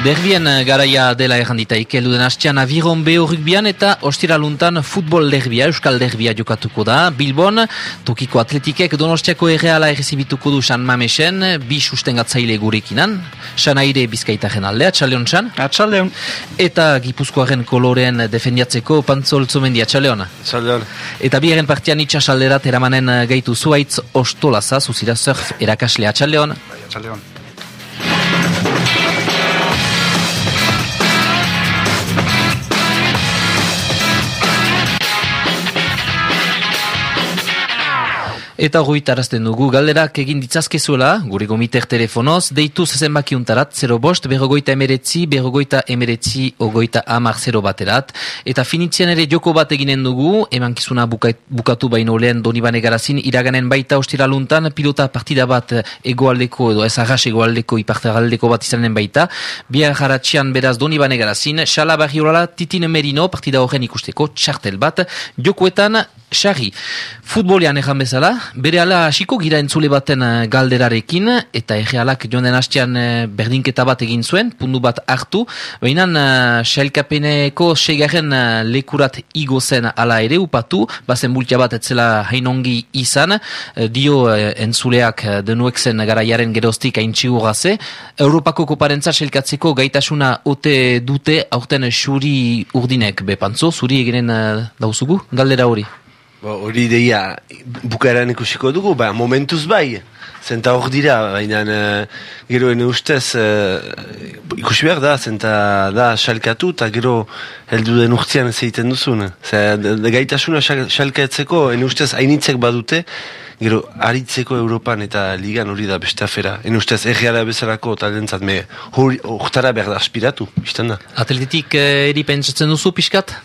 Derbien eh, garaia dela errandita ikeldu den hastean aviron beho rugbian eta ostiraluntan futbol derbia, euskal derbia jokatuko da. Bilbon, tokiko atletikek donostiako erreala errezibituko du San Mamesen, bi sustengatzaile gurekinan. San Aire bizkaitaren alde, atxaleon San? Atxaleon. Eta gipuzkoaren kolorean defendiatzeko pantzol zomendi, atxaleon? Atxaleon. Eta biaren partian itxasalderat eramanen gaitu zuaitz ostolaza, zuzira surf erakasle, atxaleon? Bai, atxaleon. Eta hori tarazten dugu, galderak egin ditzazkezuela, gure gomiter telefonoz, deitu zezenbaki untarat, 0 bost, berrogoita emeretzi, berrogoita emeretzi, ogoita amar 0 baterat. Eta finitzian ere joko bat eginen dugu, eman kizuna bukatu baino lehen Donibane Garazin, iraganen baita ostiraluntan, pilota partida bat egoaldeko edo ez arras egoaldeko, iparteraldeko bat izanen baita. Bia jaratxian beraz Donibane Garazin, xala barri titin merino, partida horren ikusteko, txartel bat, jokoetan, Xarri, futbolean ejan bezala, bere ala hasiko gira entzule baten eh, galderarekin, eta egealak joan den hastean eh, berdinketa bat egin zuen, pundu bat hartu, baina uh, xailkapeneko segarren lekurat igo zen ala ere upatu, bazen bultia bat etzela hainongi izan, dio uh, entzuleak denuek zen garaiaren geroztik haintxigu gaze, Europako koparentza xailkatzeko gaitasuna ote dute aurten xuri urdinek, bepantzo, zuri eginen uh, dauzugu, galdera hori? Hori deia bukaeran ikusiko dugu, ba, momentuz bai, zenta hor dira, baina uh, gero ene ustez uh, ikusi behar da, zenta da salkatu eta gero heldu den urtean zeiten duzun. Zer, gaitasuna salkatzeko ene ustez hainitzek badute, gero aritzeko Europan eta ligan hori da beste afera. Ene ustez erreala bezalako talentzat me hori behar da aspiratu, bizten da. Atletik uh, eri pentsatzen duzu pixkat?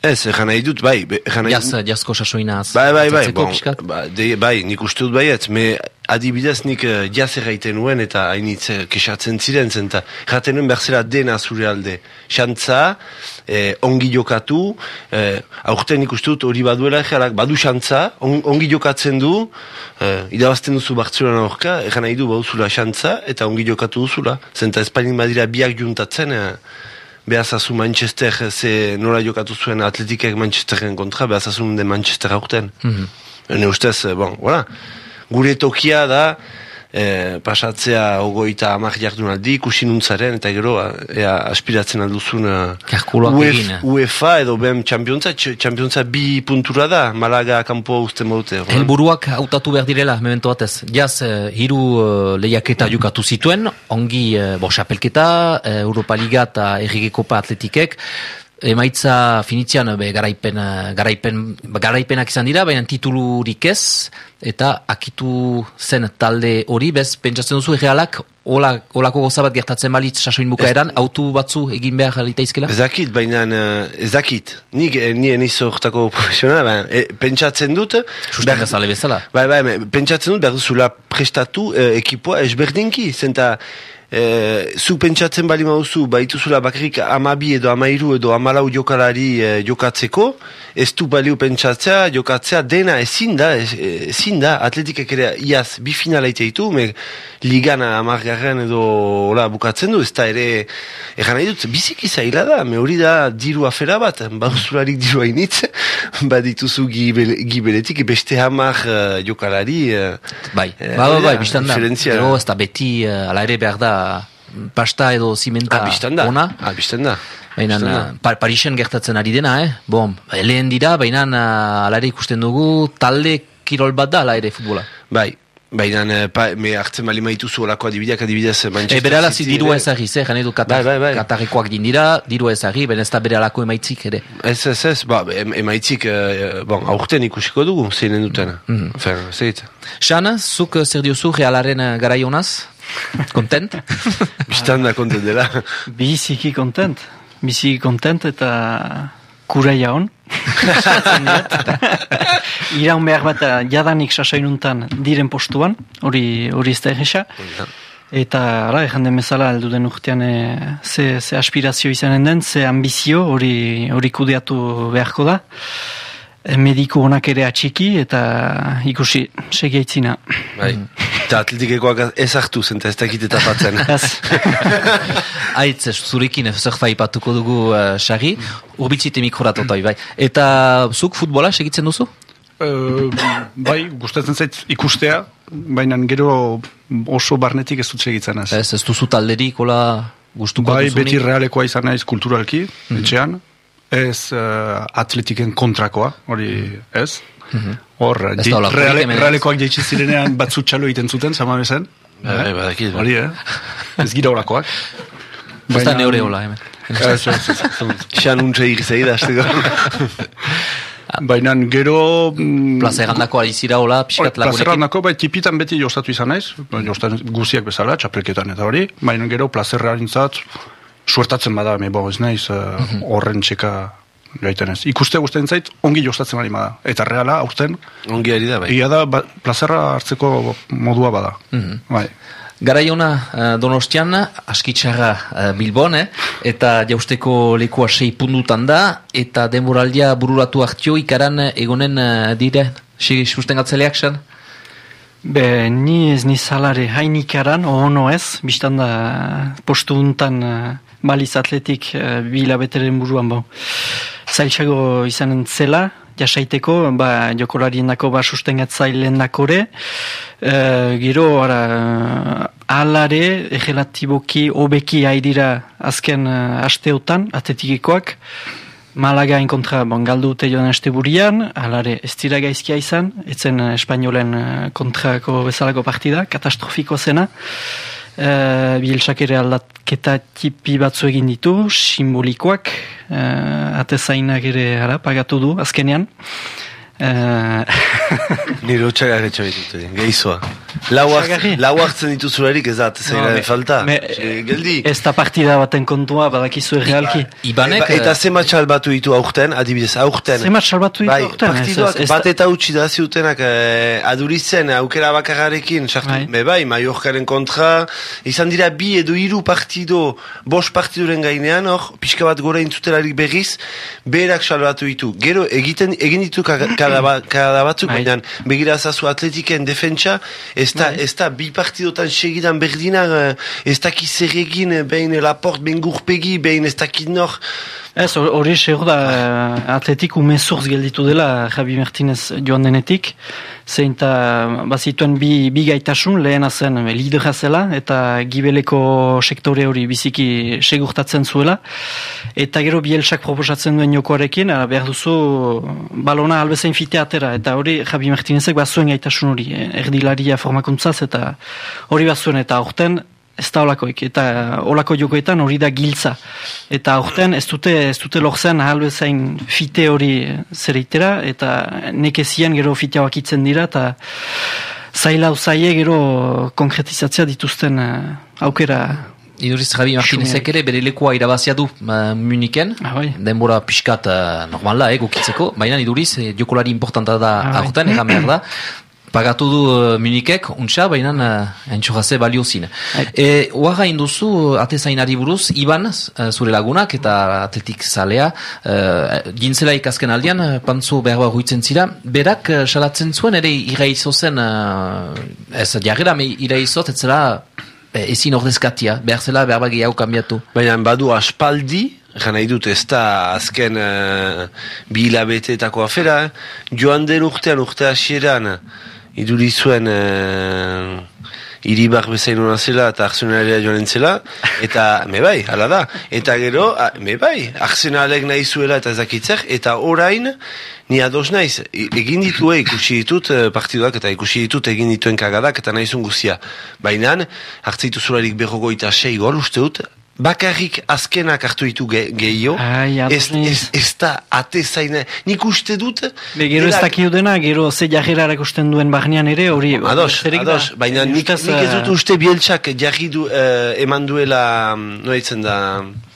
Ez, egan nahi dut, bai. Jaz, jazko sasoinaz. Bai, bai, bai, bon, ba, de, bai, nik uste dut baiet, me adibidez nik uh, jaz erraiten nuen eta hainitz uh, kesatzen ziren zen, eta erraten nuen berzela dena zure alde. Xantza, eh, ongi jokatu, eh, aurten nik uste dut hori baduela egerak, badu xantza, ongi jokatzen du, eh, idabazten duzu Bartzelona horka, egan nahi du bauzula xantza, eta ongi jokatu duzula. Zenta Espainin badira biak juntatzen, eh, behazazu Manchester ze nola jokatu zuen atletikek Manchesteren kontra, behazazu de Manchester aurten. Mm -hmm. Ene ustez, eh, bon, voilà. Gure tokia da, e, pasatzea ogoita amak jardun aldi, kusinuntzaren, eta gero, ea, aspiratzen alduzun Uf, UEFA edo BEM championtza, championtza bi puntura da, Malaga kampo uste modute. Helburuak hautatu behar direla, memento batez. Jaz, uh, hiru uh, lehiaketa jukatu zituen, ongi, uh, bo, xapelketa, Europa Liga eta Errigekopa atletikek, emaitza finitzean be, garaipen, garaipen, garaipenak izan dira, baina titulurik ez, eta akitu zen talde hori, bez, pentsatzen duzu egealak, Ola, olako gozabat gertatzen balitz sasoin bukaeran, ez, autu batzu egin behar jalita izkela? Ezakit, baina ezakit. Nik eh, nien izo hortako profesionala, baina e, pentsatzen dut... Susten bezala. Bai, bai, pentsatzen dut behar duzula prestatu e, ekipoa esberdinki, zenta e, zu pentsatzen bali mauzu, baituzula bakarrik amabi edo amairu edo amalau jokalari e, jokatzeko, ez du baliu pentsatzea, jokatzea dena ezin da, ezin da, atletikak ere iaz bi finala ditu, me ligana amargarren edo ola, bukatzen du, ez da ere, egan nahi dut, biziki zaila da, me hori da diru afera bat, bauzularik diru hainitz, badituzu gibeletik, beste hamar uh, jokalari. Uh, bai, bai, bai, bai, biztan da, ez da beti, uh, ala ere behar da, pasta edo zimenta ah, ona. Ah, da. Baina, pa, Parisen gertatzen ari dena, eh? Bom, lehen dira, baina alare ikusten dugu, talde kirol bat da, ala ere futbola. Bai, baina, me hartzen bali maitu zu olako adibideak adibidez Manchester e, bere alazi diru ezagri, ze, jane du Katar, bai, bai, bai. Katarrekoak dindira, diru ezagri, baina ez da bere alako emaitzik ere. Ez, ez, ez, ba, emaitzik, uh, bon, aurten ikusiko dugu, zeinen duten. Mm -hmm. Fer, Xana, zuk zer diozu realaren garaionaz? Kontent? Bistan da kontent dela. Biziki kontent bizi kontent eta kuraia hon. Iraun behar bat jadanik sasainuntan diren postuan, hori hori ez da egisa. Eta, ara, ezan den bezala, aldu den urtean, e, ze, ze aspirazio izanen den, ze ambizio hori hori kudeatu beharko da. E, mediku honak ere atxiki, eta ikusi, segeitzina. Bai. Eta atletikekoak ez hartu zen, eta ez dakit eta patzen. Aitz, zurekin zer faipatuko dugu uh, sari, urbitzite mikrorat otai, bai. Eta zuk futbola segitzen duzu? Uh, bai, gustatzen zait ikustea, baina gero oso barnetik ez dut segitzen ez. Ez, ez duzu talderik, hola gustuko bai, duzunik? beti realekoa izan naiz kulturalki, Mhm. etxean, ez uh, atletiken kontrakoa, hori ez. Hor, Mhm. Ez jei- da holakorik reale, realekoak jaitsi zirenean batzu txalo egiten zuten, zama bezen. Bai, bai, badakit, bai. Hori, eh? Ez gira holakoak. Ez da neure hola, hemen. Ez, ez, ez. Xan untxe igizei da. Baina gero... mm, Plaza egandako alizira hola, pixkat lagunekin. Plazerrandako, bai, tipitan beti jostatu izan naiz, jostan guziak bezala, txapelketan eta hori, baina gero plazerrarintzat, suertatzen bada, me bo, ez naiz, uh, horren txeka gaiten ez. Ikuste guztien zait, ongi jostatzen bali bada. Eta reala, aurten, Ongi ari da, bai. ia da, ba, plazerra hartzeko modua bada. Bai. Garaiona uh, Donostian, askitxarra uh, Bilbon, eh? eta jausteko lekua sei pundutan da, eta denboraldia bururatu hartio ikaran eh, egonen uh, dire, si susten gatzeleak san? Be, ni ez ni salare hainikaran, ono ez, biztan da postu untan uh, baliz atletik uh, bila beteren buruan bo. Zailtxago izanen zela, jasaiteko, ba, jokolarien dako ba sustengatzailen dakore, uh, gero, ara, alare, egelatiboki, obeki haidira azken uh, asteotan, atletikikoak, Malagain kontra bon, galdu dute joan asteburian, alare ez dira gaizkia izan, etzen espainolen kontrako bezalako partida, katastrofiko zena. Uh, Bielsak ere aldaketa tipi batzu egin ditu, simbolikoak, uh, atezainak ere ara, pagatu du azkenean. Uh, Nire utxagarri ditut, gehizoa. Lau hart- Utxagarri? lau hartzen dituzularik ez da, zein falta. me- Eh, Geldi. ez da partida baten kontua, badakizu realki. Ibanek, Ba- eta zema txalbatu ditu aurten, adibidez, aurten. Zemat salbatu ditu Bai, aurten, partiduak ez- ez bat eta utzi da ziutenak eh, aduritzen aukera bakarrarekin, sartu, Bai. bai. Mallorcaren kontra, izan dira bi edo hiru partido, bost partiduren gainean, hor, pixka bat gora intzutelarik berriz, berak salbatu ditu. Gero, egiten, egin ditu ka- kada, ba- kada batzuk, Bai. baina begira zazu atletiken defentsa, ez da, ez da bi partidotan segidan berdinak, eh, ez dakit zer egin, eh, behin Laport, behin Gurpegi, behin ez dakit nor, Ez, hor- hori segur da atletik umezurz gelditu dela Javi Martinez joan denetik, zein eta bazituen bi, bi gaitasun lehena zen eh, lidera zela eta gibeleko sektore hori biziki segurtatzen zuela. Eta gero bielsak proposatzen duen jokoarekin eh, behar duzu balona albezain fite atera. Eta hori Javi Martinezek bazuen gaitasun hori eh, erdilaria formakuntzaz eta hori bazuen. Eta aurten ez da olakoik, eta olako jokoetan hori da giltza. Eta aurten ez dute, ez dute lortzen ahalbezain fite hori zereitera, eta nekezien gero fitea wakitzen dira, eta zaila zaie gero konkretizatzea dituzten eh, aukera. Iduriz Javi Martinezek ere bere lekua irabazia du uh, Muniken, Ah, bai. denbora pixkat uh, normala egokitzeko, baina iduriz eh, jokolari importanta da Ah, bai. aurten, egan behar da, pagatu du uh, Munikek, untxa, baina uh, entxoraze baliozin. Bai. E, Oaga induzu atezainari buruz, Iban, uh, zure lagunak eta atletik zalea, uh, gintzela ikazken aldean, pantzu behar behar huitzen zira, berak uh, salatzen zuen ere iraizo zen, uh, ez jarrera, me iraizot, ez zela eh, ezin ordezkatia, behar zela behar bagi hau kanbiatu. Baina badu aspaldi, Gana idut ez da azken uh, bi hilabeteetako afera, eh? joan den urtean urte hasieran iduri zuen uh, iribar bezain hona zela eta arsenalera joan zela, eta me bai, hala da. Eta gero, a, me bai, arsenalek nahi zuela eta ezakitzer, eta orain, ni ados naiz, E- egin ditu eh, ikusi ditut eh, partiduak eta ikusi ditut egin dituen kagadak eta naizun guzia. Baina, hartzeitu zularik berrogoita sei gol uste dut, bakarrik azkenak hartu ditu ge, gehiago, ez, ez, ez da ate zaina, nik uste dut, Be, gero ez dakiu dena, gero ze jarrera erakusten duen barnean ere, hori... Ados, ados, baina nik, nik ez dut eh, uste bieltsak jarri du, eh, eman duela, mm, noa itzen da,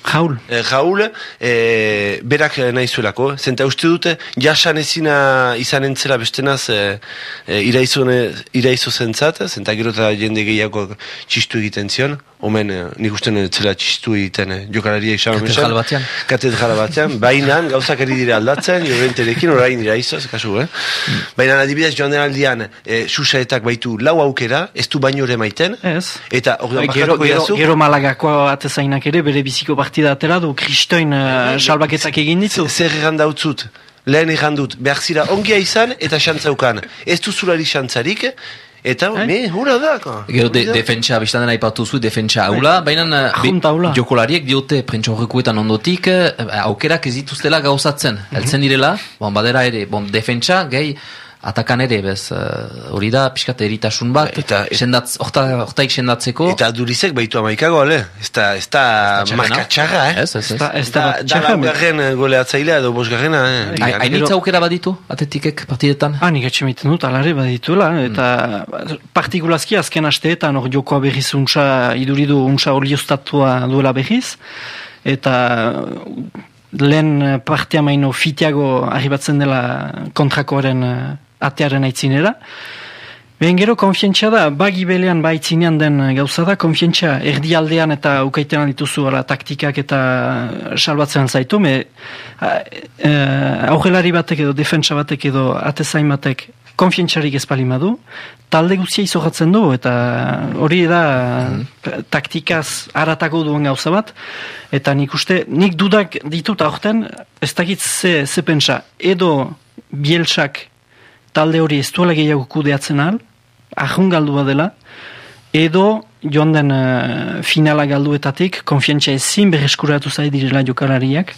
Jaul. Eh, Raul, eh, berak eh, nahi zuelako. Zenta uste dute, jasan ezina izan entzela bestenaz eh, eh, iraizu, ne- iraizu zentzat, zenta gero eta jende gehiago txistu egiten zion. Omen, eh, nik uste zela txistu egiten eh, jokalaria izan. Katedral batean. Katedral batean. Baina gauzak ari dire aldatzen, jorenterekin orain iraizu, kasu, eh? Baina adibidez joan den aldian, eh, susaetak baitu lau aukera, ez du baino ere maiten. Ez. Eta orduan Gero, bakatuko gero, jazu. gero malagako atezainak ere bere biziko partida atera du kristoin uh, salbaketak egin ditu. Zer erran dautzut, lehen erran dut, behar zira ongia izan eta xantzaukan. Ez duzulari xantzarik, eta Eh? me, hura da. ko. Gero de, defentsa, biztan dena ipatu zu, defentsa aula, baina eh, Junta aula. jokolariek diote prentsa horrekuetan ondotik, eh, aukerak ez dituztela gauzatzen. Heltzen direla, bon, badera ere, bon, defentsa, gehi, atakan ere, bez, eh, hori da, pixkat eritasun bat, Eta- sendatz, horta, hortaik sendatzeko, Eta durizek baitu amaikago, ale? Ez da, ez da marka txarra, eh? Ez, ez, ez. Ez da, Da, da, da txarra, me- laugarren eh, goleatzailea edo bosgarrena, eh? Ai- ligan. Hainitza aukera baditu, atetikek partidetan? Ah, nik etxe dut, alare badituela, eta partikulazki azken asteetan hor jokoa berriz untsa, iduridu untsa olioztatua duela berriz, eta lehen partea maino fitiago arribatzen dela kontrakoaren eh, atearen aitzinera. Behen gero, konfientza da, bagi belean baitzinean den gauza da, konfientza erdialdean eta ukaiten dituzu ala, taktikak eta salbatzen zaitu, me e, aurrelari batek edo defentsa batek edo atezain batek konfientzarik ez du, talde guztia izogatzen du, eta hori da taktikaz aratako duen gauza bat, eta nik uste, nik dudak ditut aurten, ez dakit ze, ze pentsa, edo bielsak talde hori ez duela gehiago kudeatzen al, ahun galdua dela, edo joan den eh, finala galduetatik, konfiantza ezin berreskuratu zai direla jokalariak,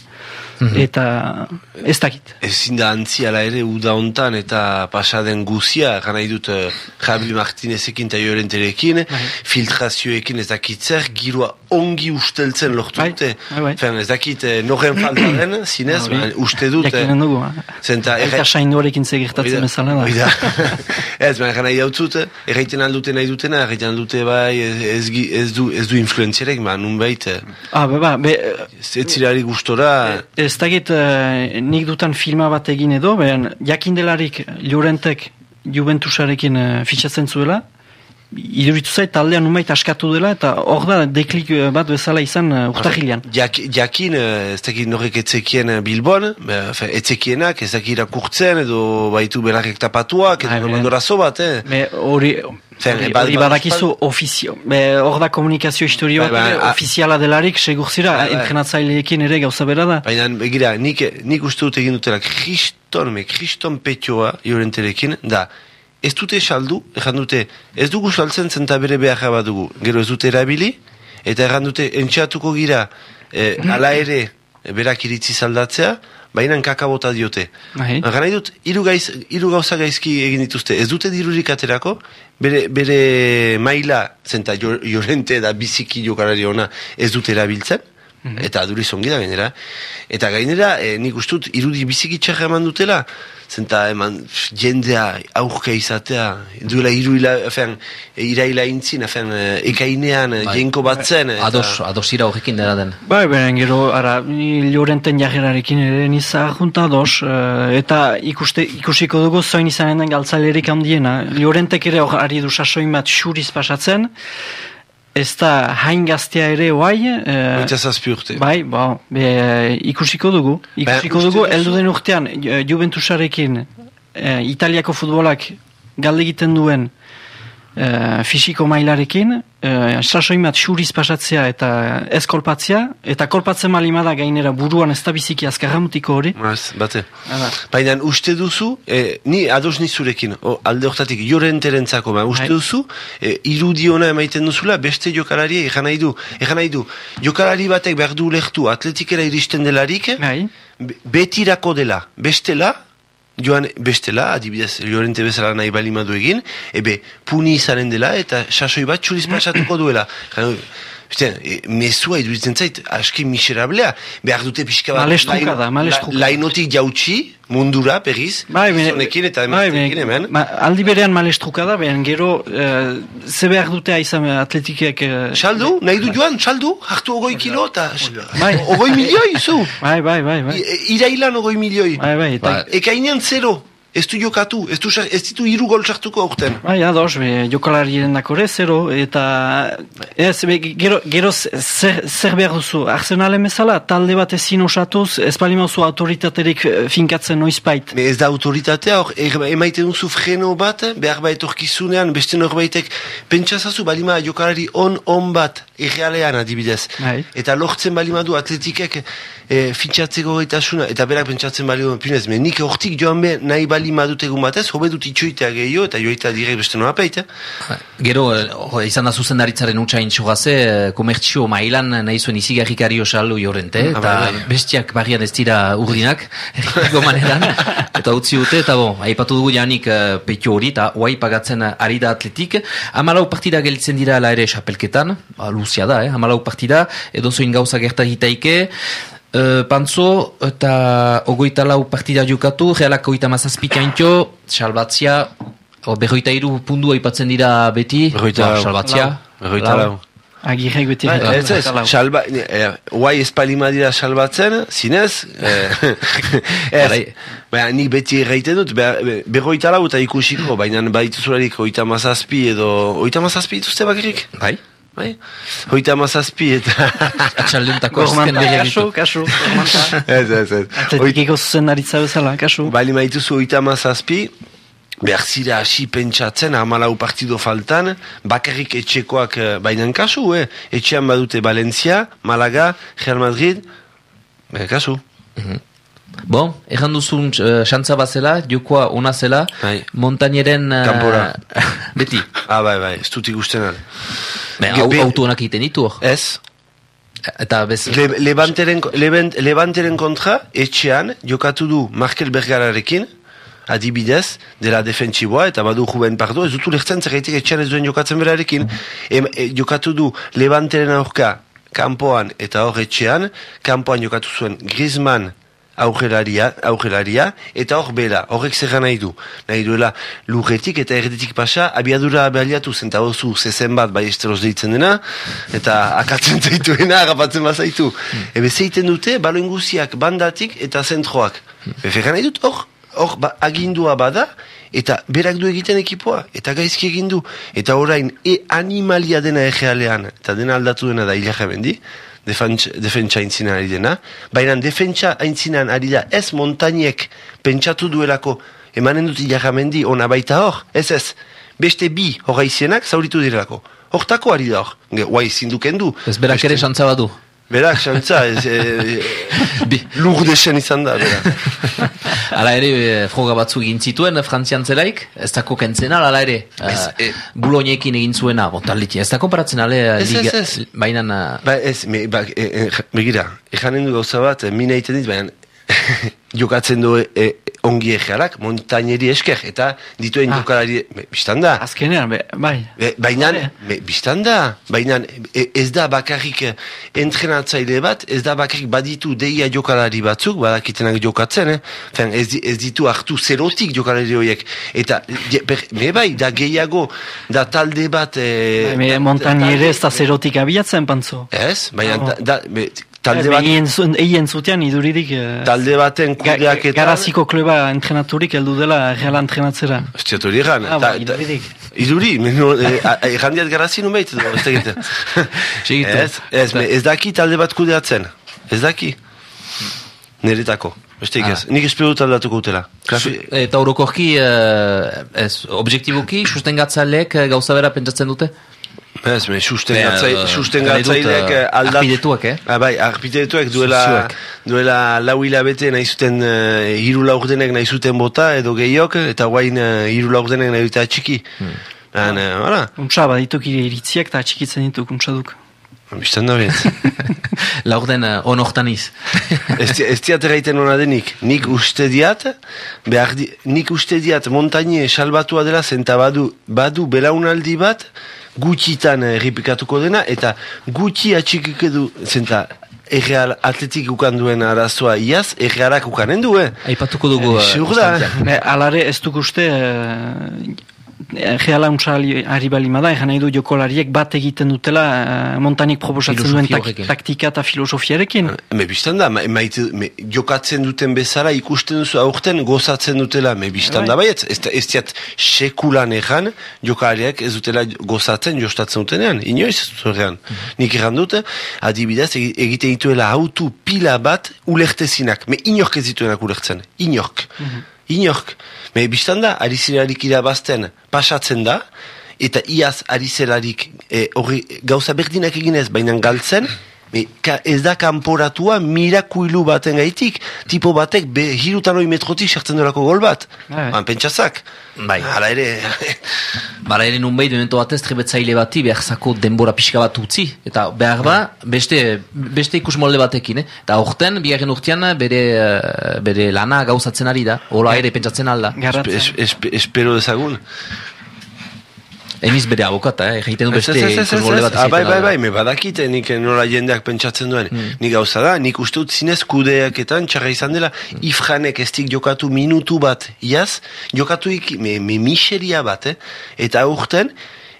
eta ez dakit. Ezin da antziala ere uda hontan eta pasaden guzia, gana idut uh, Javi Martinezekin eta Jorenterekin, filtrazioekin ez dakit zer, giroa ongi usteltzen lortu Bai, dute. bai, bai. Fen, ez dakit eh, noren falta den, zinez, baina uste dut. eh, Jakinen dugu, zenta, Eta sainduarekin zegertatzen bezala da. Hori da. ez, baina gana idautzut, erraiten aldute nahi dutena, erraiten aldute bai, ez, ez, du, ez du influenziarek, ba, nun bait, Ah, be, ba, be, ez zirari gustora, Ez dakit eh, nik dutan filma bat egin edo, behen jakindelarik Llorentek Juventusarekin uh, fitxatzen zuela, iduritu zait taldean numait askatu dela, eta hor da deklik eh, bat bezala izan uh, urtahilean. Jak, jakin, eh, ez dakit norek etzekien eh, Bilbon, fe, etzekienak, ez dakit irakurtzen, edo baitu belarrek tapatuak, edo mandorazo bat, eh? Me hori hori- bad- hori bad- badakizu ofizio. Hor da komunikazio historio Bai, bat, bai, ofiziala delarik segur zira, bai. entrenatzaileekin ere gauza bera da. Baina, begira, nik, nik uste dut egin dutela kriston, me kriston petioa jorenterekin, da, ez dute saldu, erran dute, ez dugu saltzen zenta bere beharra bat dugu, gero ez dute erabili, eta erran dute, entxeatuko gira, eh, ala ere, eh, berak iritzi saldatzea, baina kakabota diote. Bai. Gana dut, hiru gaiz, hiru gauza gaizki egin dituzte. Ez dute dirurik aterako, bere, bere maila, zenta jo, jorente da biziki jokalari ona, ez dute erabiltzen, eta duriz ongi da gainera. Eta gainera, eh, nik ustut, irudi biziki txarra eman dutela, zenta eman jendea aurka izatea, duela hiru ila, afen, iraila intzin, afen, eh, ekainean, Bai. jenko batzen. eta- Ados, adosira horrekin dena den. Bai, beren gero, ara, ni Llorenten jarrerarekin ere niza junta dos, eh, eta ikuste, ikusiko dugu zoin izanen den galtzailerik handiena. Llorentek ere hor ari du sasoin bat xuriz pasatzen, ez da hain gaztea ere oai, eh, Hogeita zazpi urte. bai, ba, be, ikusiko dugu. Ikusiko uste dugu, heldu den urtean, Ju- Juventusarekin, eh, Italiako futbolak galde egiten duen eh, fisiko mailarekin, eh, sasoin bat xuriz pasatzea eta ez kolpatzea, eta kolpatzen malimada gainera buruan ez da biziki azkarramutiko hori. Baz, bate. Baina uste duzu, eh, ni ados nizurekin, o, alde hortatik jorenterentzako, ba, uste Bai. duzu, eh, irudiona emaiten duzula, beste jokalari egan nahi du. Egan nahi du, jokalari batek behar du lehtu atletikera iristen delarik, be- betirako dela, bestela, joan bestela, adibidez, Llorente bezala nahi balimadu egin, ebe, puni izanen dela, eta sasoi bat txuriz pasatuko duela. Bisten, e, mezua iduritzen zait, aski miserablea. Behar dute pixka bat... Malestruka laino- da, malestruka. la- Lainotik jautsi, mundura, berriz, Bai, gizonekin eta bai, emaztekin me- hemen. ma- aldi berean malestruka da, behan gero, uh, ze behar dute aizan atletikek... Uh, Saldu, nahi du joan, saldu, hartu ogoi kilo eta... Bai. Ogoi milioi, zu. Bai, bai, bai, bai. I- Irailan ogoi milioi. Bai, bai, eta... Ba- Ekainean zero, ez du jokatu, ez, du, ez ditu hiru gol sartuko aurten. Bai, ados, be, jokalarien dakore, zero, eta ez, be, gero, gero zer, zer behar duzu, arsenalen bezala, talde bat ezin osatuz, ez palimauzu autoritaterik eh, finkatzen noizbait. Me ez da autoritatea, hor, er, emaiten duzu freno bat, behar bait orkizunean, beste norbaitek, pentsazazu balima jokalari on, on bat, errealean adibidez. Bai. Eta lortzen balima du atletikek e, fitxatzeko gaitasuna, eta berak pentsatzen balima, pinez, me nik hortik joan be nahi balima dut egun batez, hobe dut itxoitea gehiago, eta joita direk beste noa peit, eh? Gero, eh, izan da zuzendaritzaren utxain txogaze, eh, komertzio mailan nahi zuen izigarrikari osaldu jorrente, Ah, eta bai. bestiak barrian ez dira urdinak, erriko maneran, eta utzi dute, eta bon, aipatu dugu janik petio hori, eta oai pagatzen ari da atletik, amalau partida gelitzen dira la ere xapelketan, ba, luzia da, eh? amalau partida, edo zoin gauza gertagitaike, Uh, pantzo eta ogoita lau partida jokatu, realak ogoita mazazpik jaintio, salbatzia, o, berroita iru pundu aipatzen dira beti, Berroita ba, lau. salbatzia, Berroita lau. Agirrek beti... Ba, bai, ez ez, salba, eh, guai ez palima dira salbatzen, zinez, eh, ez, Garai. ba, nik beti erraiten dut, be, berroita lau eta ikusiko, baina baituzularik oita mazazpi edo, oita mazazpi dituzte bakarrik? Bai? Bai? Oita mazazpi eta... Azken Gormanta, berriak kasu, ditu. kasu, gormanta. ez, ez, ez. Atletikeko zuzendaritza bezala, kasu. bali maituzu oita mazazpi, behar zira hasi pentsatzen, hamalau partido faltan, bakarrik etxekoak eh, bainan kasu, eh? Etxean badute Valencia, Malaga, Real Madrid, be, kasu. Bon, erran duzun uh, xantza bazela, jokoa ona zela, Bai. montaineren... Uh, Kanpora. beti. Ah, bai, bai, ez dut ikusten al. Be- auto honak egiten ditu hor. Ez, Eta bez... Le, levanteren, levant, levanteren kontra, etxean, jokatu du Markel Bergararekin, adibidez, dela defentsiboa, eta badu Juven Pardo, ez dutu lehtzen zerretik etxean ez duen jokatzen berarekin. Em, e, jokatu du levanteren aurka kanpoan eta hor etxean, kanpoan jokatu zuen Griezmann aurrelaria, aurrelaria eta hor bela, horrek zer nahi du. Nahi duela lurretik eta erdetik pasa, abiadura baliatu zen, eta hozu zezen bat bai esteroz deitzen dena, eta akatzen zaituena, agapatzen bazaitu. Ebe zeiten dute, guziak bandatik eta zentroak. Beferra nahi dut, hor, hor ba, agindua bada, eta berak du egiten ekipoa, eta gaizki egin du. Eta orain, e animalia dena egealean, eta dena aldatu dena da ilaja bendi, defentsa, aintzinan ari dena, baina defentsa aintzinan ari da ez montainiek pentsatu duelako emanen dut ilaja mendi ona baita hor, ez ez, beste bi horreizienak zauritu direlako. Hortako ari da hor, guai zinduken du. Ez berak ere xantza badu. Berak, xantza, ez, e, Bi. lur desen izan da, berak. Hala ere, eh, froga batzu egin zituen, frantzian zelaik, ez dako kentzen ala, ere. Ez, Eh, eh. Buloñekin egin zuena, botaliti, ez da konparatzen ale, Ez, ez, liga, ez. baina... eh, Ba, ez, me, ba, e, e, ja- begira, ejanen du gauza bat, e, mina egiten dit, baina jokatzen du e, ongi egealak, montaineri esker, eta dituen Ah. jokalari, be, biztan da. Azkenean, be, bai. Be, baina, Bai. be, biztan da, baina e, ez da bakarrik eh, entrenatzaile bat, ez da bakarrik baditu deia jokalari batzuk, badakitenak jokatzen, eh? Fen, ez, ez ditu hartu zerotik jokalari horiek. Eta, je, per, me bai, da gehiago, da talde bat... E, Bai, me, montañere ez da zerotik abiatzen, pantzo. Ez, baina Oh. da, da, be, talde, bat, Egin zuen, egin iduririk... eh, talde baten ga- kudeaketan... Garaziko kluba entrenaturik heldu dela reala entrenatzera. Diatu hori egan. Ah, Ta- ba, ta-. Iduri, menu, eh, errandiat garazi edo, ez dakit. Ez, ez, ez daki talde bat kudeatzen. Ez daki. Niretako. Besteik ez. Nik espero dut aldatuko utela. Grafi... Eta orokorki, eh, ez, objektiboki, sustengatzaleek eh, gauza bera pentsatzen dute? Ez, me, susten Be, gatzai, eh, susten gatzaileek eh, aldat... arpidetuak, eh? Ah, bai, arpidetuak duela, Zuzuek. duela lau hilabete nahi zuten, uh, hiru laurdenek nahi zuten bota edo gehiok, eta guain uh, hiru laurdenek nahi dute atxiki. Hmm. Han, uh, hala, Untsa, badituk iritziak eta txikitzen dituk, untsa duk. biztan da bez. Laurden uh, onortan iz. ez, di- ez diat erraiten hona denik. Nik uste diat, behar di, nik uste diat montaine salbatua dela, zenta badu, badu belaunaldi bat, gutxitan erripikatuko dena, eta gutxi atxikik edu, zenta, erreal atletik ukan duen arazoa iaz, errealak ukanen du, eh? Aipatuko dugu... Eh, eh, da. Alare ez duk uste Gehala untsa ari balima da, egan nahi du jokolariek bat egiten dutela uh, montanik proposatzen duen tak, taktika eta filosofiarekin. Me biztan da, ma, maite, me, jokatzen duten bezala ikusten duzu aurten gozatzen dutela, me biztan da. Bai. baiet, ez, da- ez diat sekulan egan jokariak ez dutela gozatzen jostatzen dutenean, inoiz ez zurean. Nik egan dute, adibidez egi- egiten dituela autu pila bat ulertezinak, me inork ez dituenak ulertzen, inork, inork. Me biztan da, ari zelarik irabazten pasatzen da, eta iaz ari zelarik eh, horri gauza berdinak eginez, baina galtzen, Me, ka, ez da kanporatua mirakuilu baten gaitik, tipo batek be, hirutan hori metrotik sartzen durako gol bat. Bai. Han pentsazak. Bai. Hala ere, Bara ere nun behit, memento batez, trebetzaile bati behar zako denbora pixka bat utzi. Eta behar ba, beste, beste ikus molde batekin, eh? Eta aurten, bigarren urtean, bere, eh, bere lana gauzatzen ari da. Ola ere pentsatzen alda. Garratzen. es, es, espero dezagun. Emiz bere abokata, eh? Egiten du beste ez. bat Ah, bai, bai, bai, me badakite nik nola jendeak pentsatzen duen. Hmm. Nik gauza da, nik uste dut zinez kudeaketan txarra izan dela, Hmm. ifranek ez dik jokatu minutu bat, iaz, jokatu ik, me, me miseria bat, eh? Eta aurten,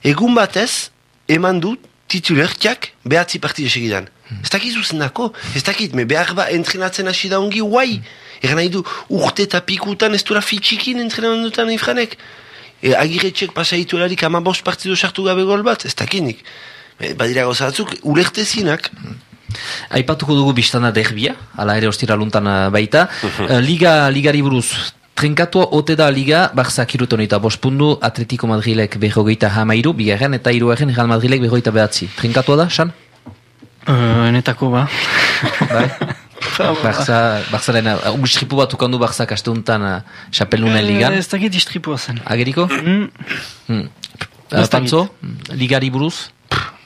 egun batez, eman du titulertiak behatzi partide segidan. Hmm. Ez dakit zuzendako, ez dakit, me behar ba entrenatzen hasi da ongi, guai. Egan nahi du, urte eta pikutan ez duela fitxikin entrenatzen dutan ifranek. E, agiretxek pasaitu erarik ama bost partidu sartu gabe gol bat, ez dakinik. E, badira gauza batzuk, ulertezinak. Aipatuko dugu biztana derbia, ala ere ostira luntan eh, baita. Eh, Liga, ligari buruz, trenkatua ote da liga, barzak iruton eta bospundu, Atletico Madrilek berrogeita hamairu, bigarren eta iruaren Real Madrilek berrogeita behatzi. Trenkatua da, San? Uh, enetako ba. Bai. Barza, barzaren, uh, ustripu bat ukandu barzak asteuntan uh, xapeldunen ligan. Ez dakit distripua zen. Ageriko? Mm, Hmm. Uh, dakit. Pantzo, ligari buruz?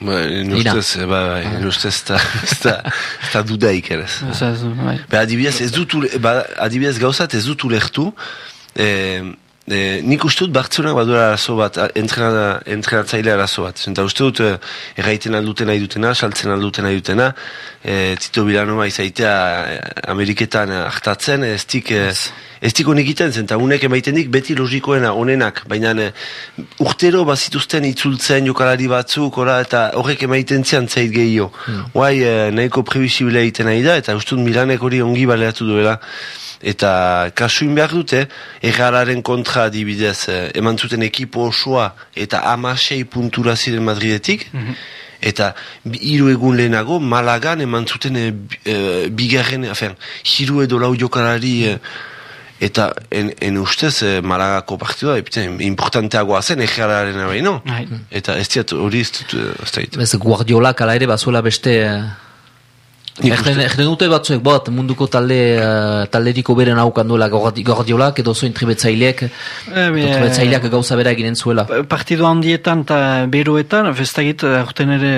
Nustez, ba, ba, nustez, ta, ez da, ez da dudaik bai. Ba, adibidez, ez dut, ba, adibidez gauzat ez dut ulertu, e, e, nik uste dut Bartzelonak badura arazo bat, a- entrena, entrenatzaile arazo bat. Zenta uste dut, e, erraiten alduten nahi dutena, saltzen alduten nahi dutena, e, Tito Bilanoa izaitea e, Ameriketan hartatzen, ez dik, e, ez dik honek egiten, zenta unek emaiten dik beti logikoena onenak, baina e, urtero bazituzten itzultzen jokalari batzuk, ora, eta horrek emaiten zian zait gehiago. Guai, e, nahiko previsibile egiten nahi da, eta uste dut Milanek hori ongi baleatu duela. Eta kasuin behar dute, errararen kontra adibidez, eh, eman zuten ekipo osoa eta amasei puntura ziren Madridetik, eta bi- hiru egun lehenago Malagan eman zuten bi- eh, bigarren, afen, hiru edo lau jokalari eh, eta en, en ustez eh, Malagako partidua, epiten, importanteagoa zen errararen abaino. Bai. Eta ez diat hori ez dut, ez da Ez Guardiolak ala ere bazuela beste... eh, Erden, dute batzuek, bat, munduko talde, uh, talderiko beren haukan duela Guardiolak edo zoin tribetzaileak, Eh, be- tribetzaileak gauza bera eginen zuela. Partido handietan eta beroetan, festagit, aurten ere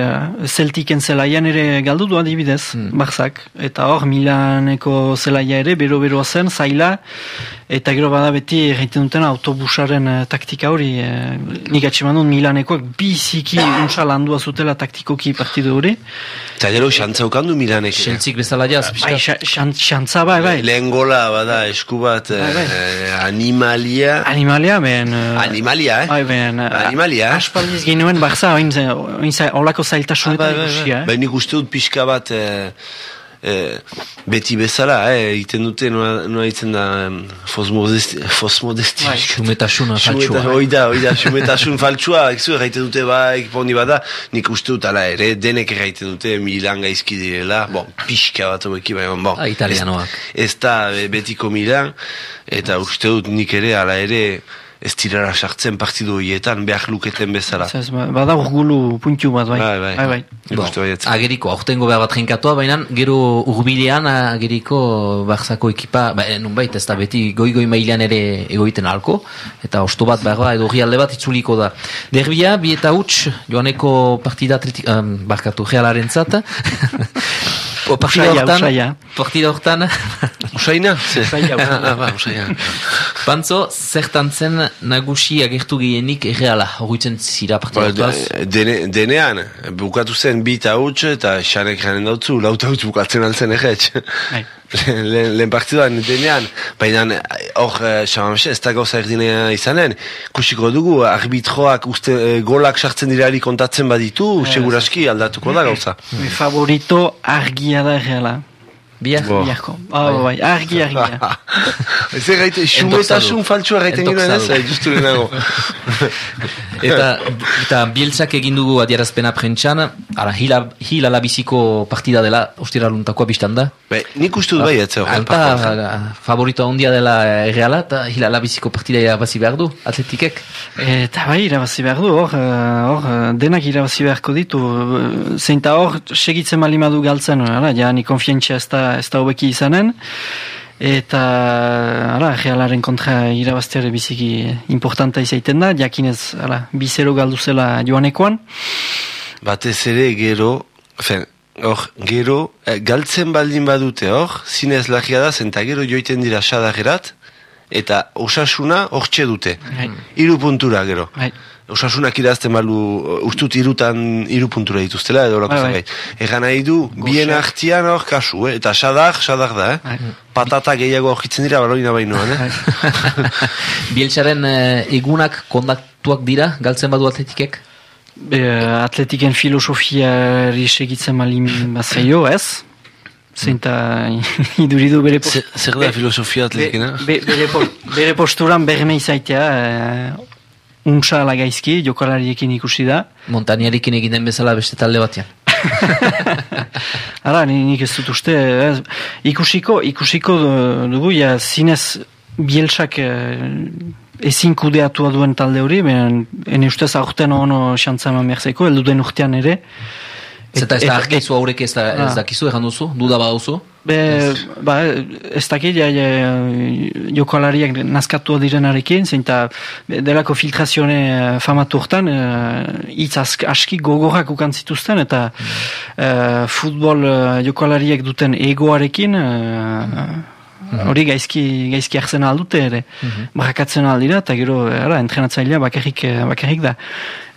Celticen zelaian ere galdu du adibidez, barzak. Eta hor, Milaneko zelaia ere, bero-beroa zen, zaila, eta gero bada beti egiten duten autobusaren eh, taktika hori. eh, nik atseman dut Milanekoak biziki unsa landua zutela taktikoki partido hori. Eta gero, xantza ukandu Milanek. Xeltzik bezala jaz, Bai, xantza bai, bai. Lehen gola, bada, esku bat, Bai, bai. eh, animalia... Animalia, ben... eh, Animalia, eh? Bai, ben... eh, Animalia, eh? Aspaldiz ginuen barza, oin, ze- oin, za- olako zailtasunetan ikusia, eh? Ba, nik uste dut pixka bat eh, eh, beti bezala, eh, egiten dute noa, noa egiten da fosmodesti, fosmodesti. Bai. Xumetasuna Xumeta, faltsua. oida, oida, xumetasun faltsua, ekzu erraiten dute ba, ekipondi bada, nik uste dut ala ere, denek erraiten dute Milan gaizki direla, bon, pixka bat omeki, baina, bon. Ah, italianoak. Ez, ez da eh, betiko Milan, eta uste dut nik ere, ala ere, ez tirara sartzen partidu horietan, behar luketen bezala. Ez, ba- bada urgulu puntiu bat, bai. Bai, bai. bai. Uste baietz. Ageriko, aurtengo behar bat jenkatua, baina gero urbilean ageriko barzako ekipa, ba, eh, nunbait, ez da beti goi-goi mailan ere egoiten alko, eta osto bat behar ba, edo alde bat itzuliko da. Derbia, bi eta huts, joaneko partida atletik, um, barkatu, realaren zat, O, partida hortan, partida hortan, Usaina? Usaina, usaina. Ah, ba, usaina. Pantzo, zertan zen nagusi agertu gehienik erreala, horretzen zira partida Ba, hortaz? de- dene, denean, bukatu zen bi eta huts, eta xanek janen dautzu, lau eta huts bukatzen altzen egetx. Lehen lehen partiduan denean, baina hor, eh, xamamxe, ez da gauza erdinea izanen, kusiko dugu, arbitroak uste, eh, golak sartzen dirari kontatzen baditu, seguraski aldatuko da gauza. Favorito argia da erreala. Bia? Bo. Biarko. Ah, bai, argi, argia. Ez erraite, xumetasun faltsua erraiten ginen ez, justu lehenago. Eta, eta bieltzak egin dugu adierazpena prentxan, ara, hila, hila labiziko partida dela, ostira luntakoa biztan da. Be, nik uste dut bai, ez hor. Alta, favorito handia dela erreala, eta hila labiziko partida irabazi behar du, atletikek. Eta bai, irabazi behar du, hor, eh, hor, eh, denak irabazi beharko ditu. eh, Zeinta hor, segitzen malimadu galtzen, ara, ja, ni konfientzia ez da, ez da hobeki izanen. Eta, ara, realaren kontra irabazteare biziki importanta izaiten da, jakinez, ara, bizero galdu zela joanekoan. Batez ere gero, fen, hor, gero, eh, galtzen baldin badute hor, zinez lagia da, zenta gero joiten dira sadagerat, eta osasuna hortxe dute. Bai. Hiru puntura gero. Bai. Osasunak irazten balu, ustut irutan hiru puntura dituztela, edo horako Bai, bai. zerbait. Egan nahi du, bien artian hor kasu, eh? eta sadak, sadak da, eh? Bai. Patata gehiago aurkitzen dira balorina bainoan, eh? Bieltzaren eh, egunak kondaktuak dira, galtzen badu atletikek? Be, atletiken filosofiari segitzen malin bazaio, ez? Zeinta iduridu bere post- Zer- Zer da filosofia atletikena? Be, be, bere, po, bere posturan berme izaitea, eh, untsa ala gaizki, jokalariekin ikusi da. Montaniarekin egin den bezala beste talde batean. Ara, ni- nik ez dut uste, ez, ikusiko, ikusiko du- dugu, ja, zinez bielsak eh, ezin kudeatua duen talde hori, benen, ene ustez aurten ono xantza eman berzeko, heldu den urtean ere. Zeta ez da argizu aurrek ez, da, ez Ah. dakizu, egan duzu, duda baduzu. Be, ba, ez dakit, ja, ja, jokalariak nazkatu direnarekin, zeinta delako filtrazione eh, famatu hortan, eh, hitz ask, aski gogorrak ukan zituzten, eta eh, futbol eh, jokalariak duten egoarekin, eh, hori gaizki, gaizki hartzen aldute ere, barakatzen aldira, eta gero, ara, entrenatzailea bakarrik, bakarrik da.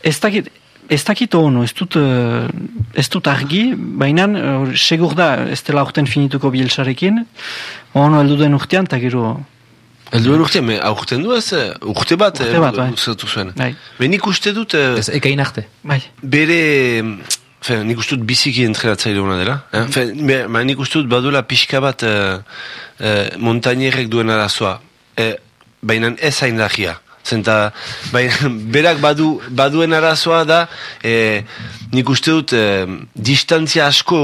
Ez dakit, Ez dakit ono, ez dut, eh, ez dut argi, baina eh, segur da ez dela urten finituko bielsarekin, ono heldu den urtean, eta gero, Elduen urte, me aurten du ez, eh, urte bat, Urte bat, bai. uzatu zuen. bai, Benik uste dut, eh, Ez, ekain arte. bai, bere, fe, nik uste dut biziki entrenatzaile hona dela. Eh? Fe, me, ma, nik uste dut baduela pixka bat eh, eh, montañerrek duen arazoa. Eh, Baina ez hain lagia. Zenta, baina, berak badu, baduen arazoa da, eh, nik uste dut, eh, distantzia asko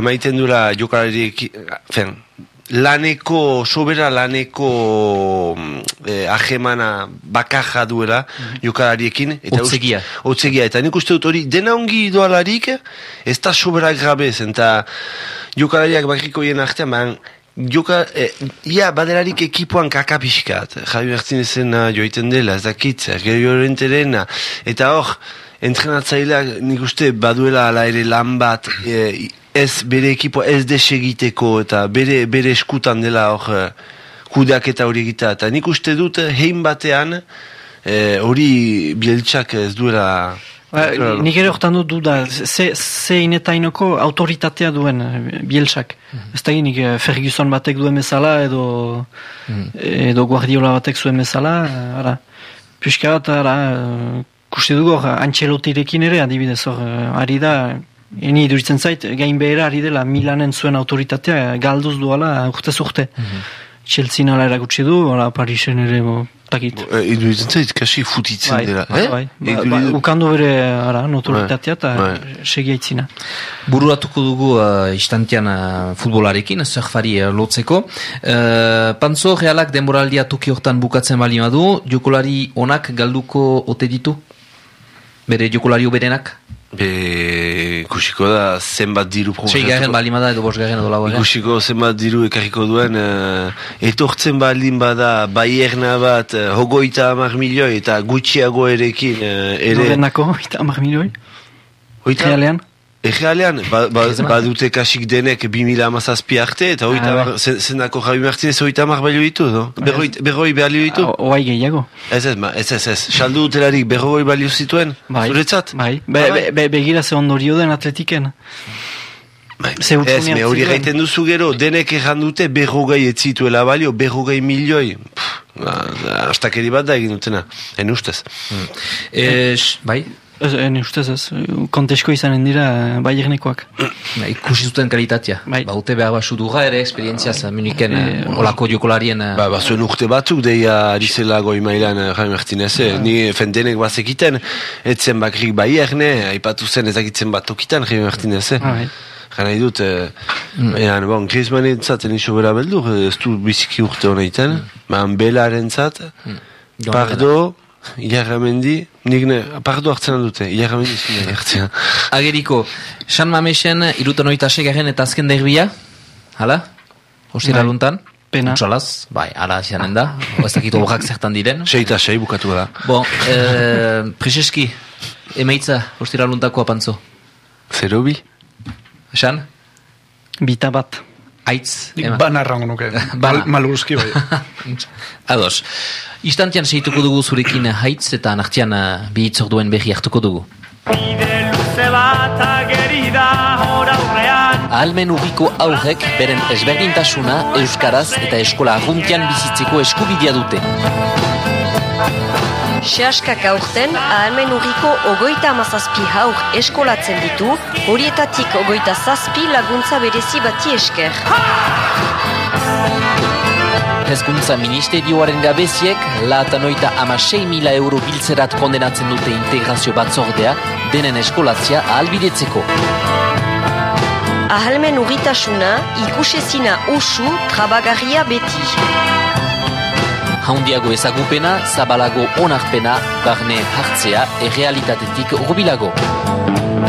emaiten dula jokalariek, fen, laneko, sobera laneko eh, ahemana bakaja duela jokalariekin. Eta Hotzegia. Hotzegia, eta nik uste dut hori dena ongi doalarik, ez da sobera grabe, eta jokalariak bakrikoien artean, Joka, eh, ia, badelarik ekipoan kakapiskat, Javi Martinezena joiten dela, ez dakit, Ergeri Orenterena, eta hor, entrenatzaileak nik uste baduela ala ere lan bat, eh, ez bere ekipo ez desegiteko, eta bere, bere eskutan dela hor, eh, kudeak eta hori egita, eta nik uste dut, hein batean, eh, hori bieltsak ez duela... Ba, nik ere hortan dut duda, ze, ze inetainoko autoritatea duen bielsak. Ez da nik eh, Ferguson batek duen bezala, edo, edo Guardiola batek zuen bezala, ara. Piska bat, ara, kuste dugu, hor, Ancelotirekin ere, adibidez, hor, eh, ari da, eni iduritzen zait, gain behera ari dela Milanen zuen autoritatea, galduz duala urtez urte. Chelsea nala erakutsi du, ora Parisen ere, bo, takit. Eh, Iruditzen zait, kasi futitzen Bai, dela. bai, eh? bai. Ba, Iduri- ba, ukandu bere ara, notoritatea eta Bai. segi aitzina. Bururatuko dugu uh, istantean uh, futbolarekin, zerfari uh, lotzeko. Uh, Pantzo realak denboraldia toki hortan bukatzen bali du, jokolari onak galduko ote ditu? Bere jokolari berenak? Be, ikusiko da zenbat diru Sei garen bali bada edo bos garen edo garen? Ikusiko zenbat diru ekarriko duen, eh, etortzen baldin bada, baierna bat, eh, hogoita hamar milioi eta gutxiago erekin, eh, ere... Norenako, eta amar milioi, Hoita? realean. Errealean, ba, ba, badute kasik denek 2000 amazazpi arte, eta hogeita Ah, zen- zenako Javi Martinez hogeita mar balio ditu, no? Berroi, berroi balio ditu? Ah, Oai gehiago. Ez ez, ma, ez ez, ez. Saldu dutelarik berroi balio zituen? Bai. Zuretzat? Bai. Be, Ah, bai. be, be, begira ze ondorio den atletiken. Bai. Ez, me hori gaiten duzu gero, denek erran dute berrogei ez zituela balio, berrogei milioi. Pff, ba, astakeri bat da egin dutena, en ustez. E, sh- bai, Ez, en ustez ez, kontesko izanen dira baiernekoak. Ba, ikusi zuten kalitatea. Bai. Ba, ute behar basudura ere esperientziaz Muniken Eh, eh, olako jokolarien... eh, Ba, ba, zuen urte batzuk deia ari zela goi mailan eh, Jaime Martinez, eh? ni fendenek bazekiten, etzen bakrik bai erne, aipatu zen ezakitzen bat tokitan Jaime Martinez, eh? Ah, bai. Gana idut, eh, mm. bon, Griezmann entzaten iso bera beldur, eh, ez du biziki urte honetan, mm. man belaren zat, joan pardo, Iarramendi, nik ne, pardo hartzen dute, Iarramendi zine hartzen. Ageriko, San Mamesen, irutan oita segaren eta azken derbia, hala? Ostira Bai. luntan? Pena. Untsolaz, bai, ara zianen da, ez dakit horrak zertan diren. Seita, sei bukatu da. Bon, eh, Prezeski, emaitza, ostira luntako apantzo. Zero bi? San? Bita bat. Aitz, ema. bana errango nuke. Bana. Mal, maluruzki bai. Ados. Istantian seituko dugu zurekin haitz eta nartian uh, bi duen behi hartuko dugu. Bide luze bat ageri da hor aurrean Ahalmen urriko aurrek beren ezberdintasuna euskaraz eta eskola arruntian bizitzeko eskubidea dute. Sehaskak aurten, ahalmen urriko ogoita amazazpi haur eskolatzen ditu, horietatik ogoita zazpi laguntza berezi bati esker. Hezkuntza ministerioaren gabeziek, lahatan oita ama sei mila euro biltzerat kondenatzen dute integrazio batzordea, denen eskolatzia ahalbidetzeko. Ahalmen urritasuna, ikusezina usu, trabagarria beti. Haundiago ezagupena, zabalago onarpena, barne hartzea, errealitatetik urbilago.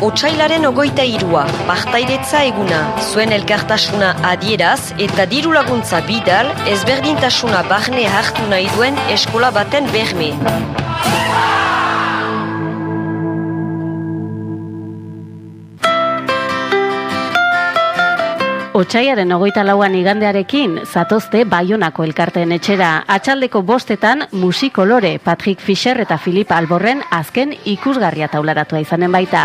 Otsailaren ogoita irua, partairetza eguna, zuen elkartasuna adieraz eta diru laguntza bidal, ezberdintasuna barne hartu nahi duen eskola baten berme. Otsaiaren ogoita lauan igandearekin, zatozte Baionako elkarteen etxera. Atxaldeko bostetan, musikolore Patrick Fischer eta Filip Alborren azken ikusgarria taularatua izanen baita.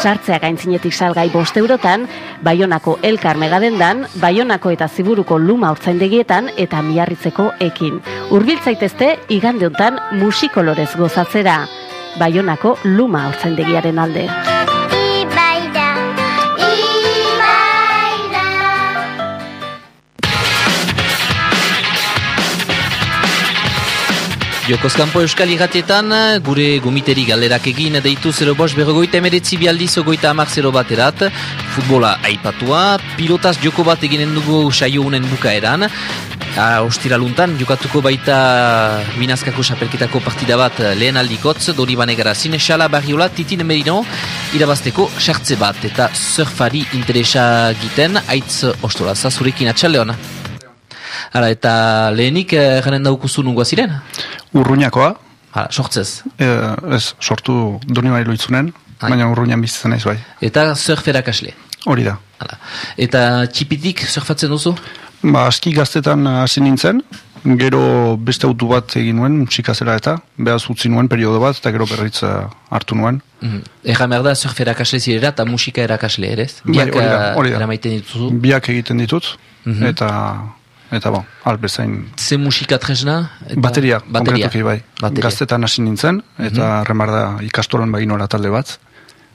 Sartzea gaintzinetik salgai bost eurotan, Baionako elkar megadendan, Baionako eta Ziburuko luma urtzaindegietan eta miarritzeko ekin. Urbiltzaitezte igande hontan musikolorez gozatzera. Baionako luma urtzaindegiaren alde. Jokozkampo Euskal Igatietan, gure gomiteri galerak egin deitu 0 bost berrogoita emeretzi bialdiz ogoita amak 0 baterat, futbola aipatua, pilotaz joko bat eginen dugu saio unen bukaeran, Ah, ostira luntan, jokatuko baita binazkako xapelketako partida bat lehen aldikotz, dori banegarazin, xala barriola, titin merino, irabazteko sartze bat, eta surfari interesa giten, aitz ostolaza, zurekin atxalde hona. Hala, eta lehenik eh, janen daukuzu nungoa ziren? Urruñakoa, Hala, sortzez. eh, ez, sortu doni bai loitzunen, Ai. baina urruñan bizitzen naiz bai. Eta surferak asle. Hori da. Hala. Eta txipitik surfatzen duzu? Ba, aski gaztetan hasi nintzen, gero beste autu bat egin nuen, musikazera eta, behaz utzi nuen periodo bat, eta gero berritza hartu nuen. Mm. Egan behar da, surf erakasle zirera eta musika erakasle ere, ez? Bai, Biak eh, da. eramaiten dituzu. Biak egiten ditut, Mhm. eta, eta bon, albezain, Ze musika tresna? Eta... bateria, bateria. konkretuki bai. Bateria. Gaztetan hasi nintzen, eta Mhm. remar da ikastolan baginola talde bat,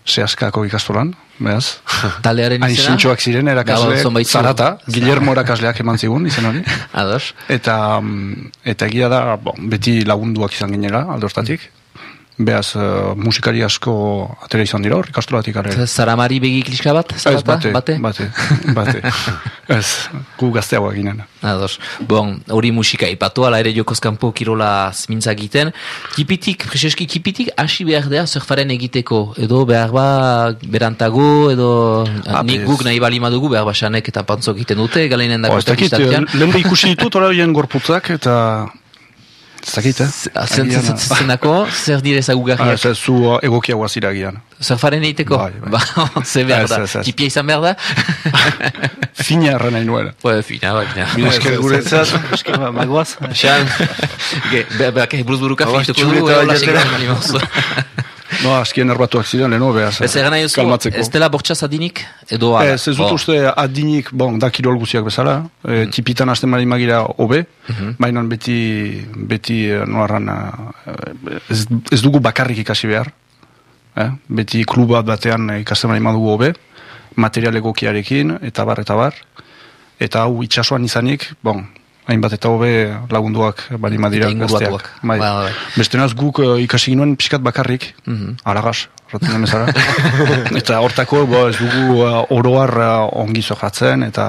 sehaskako ikastolan, behaz. Taldearen Hain izena? ziren Gabon, erakasleak, zonbait zu. zarata, Guillermo erakasleak eman zigun, izen hori. Ados. Eta, mm, eta egia da, bon, beti lagunduak izan ginela, aldortatik. Beaz, uh, musikari asko atera izan dira hor, ikastolatik arre. Zaramari begi kliska bat? Ez, Zarata? bate, bate? bate, bate. Ez, gu gazteagoa ginen. Ados. Bon, hori musika ipatu, ala ere jokozkampo kirola mintza egiten. Kipitik, preseski kipitik, hasi behar da surfaren egiteko. Edo behar ba, berantago, edo Ah, nik guk nahi bali madugu, behar ba sanek eta pantzok egiten dute, galeinen Oh, dako ez dakit, lehen ikusi ditut, ora hien gorputzak, eta Zakit, eh? Zentzen zenako, zer dire Ah, ezagugarriak? ez, zu egokiagoa ziragian. Surfaren egiteko? Bai, bai. Ba, ze behar da. Tipia izan behar da? Fina erran nahi nuen. Pues, fina, bai, fina. Mila esker guretzat. Eske, ba, bagoaz. Xan, Ge, be, be, be, buruz buruka Ba, finituko txuleta dugu, eola. No, askien erbatuak ziren, leno, behaz. Ez egan nahi kalmatzeko. ez dela bortxaz adinik? Edo ala? Ez, ez dut uste adinik, bon, da kirol guziak bezala, e, tipitan hasten bali magira hobe, baina beti, beti eh, noarran, eh, ez, ez dugu bakarrik ikasi behar, eh? beti klub bat batean eh, ikasten bali madugu hobe, material egokiarekin, eta bar, eta bar, eta hau itxasuan izanik, bon, hainbat eta hobe lagunduak bali madira gazteak. Bai. Bai. Beste naz guk eh, ikasi ginuen pixkat bakarrik, raten den bezala. eta hortako, bo, ez dugu uh, oroar uh, ongi zofatzen, eta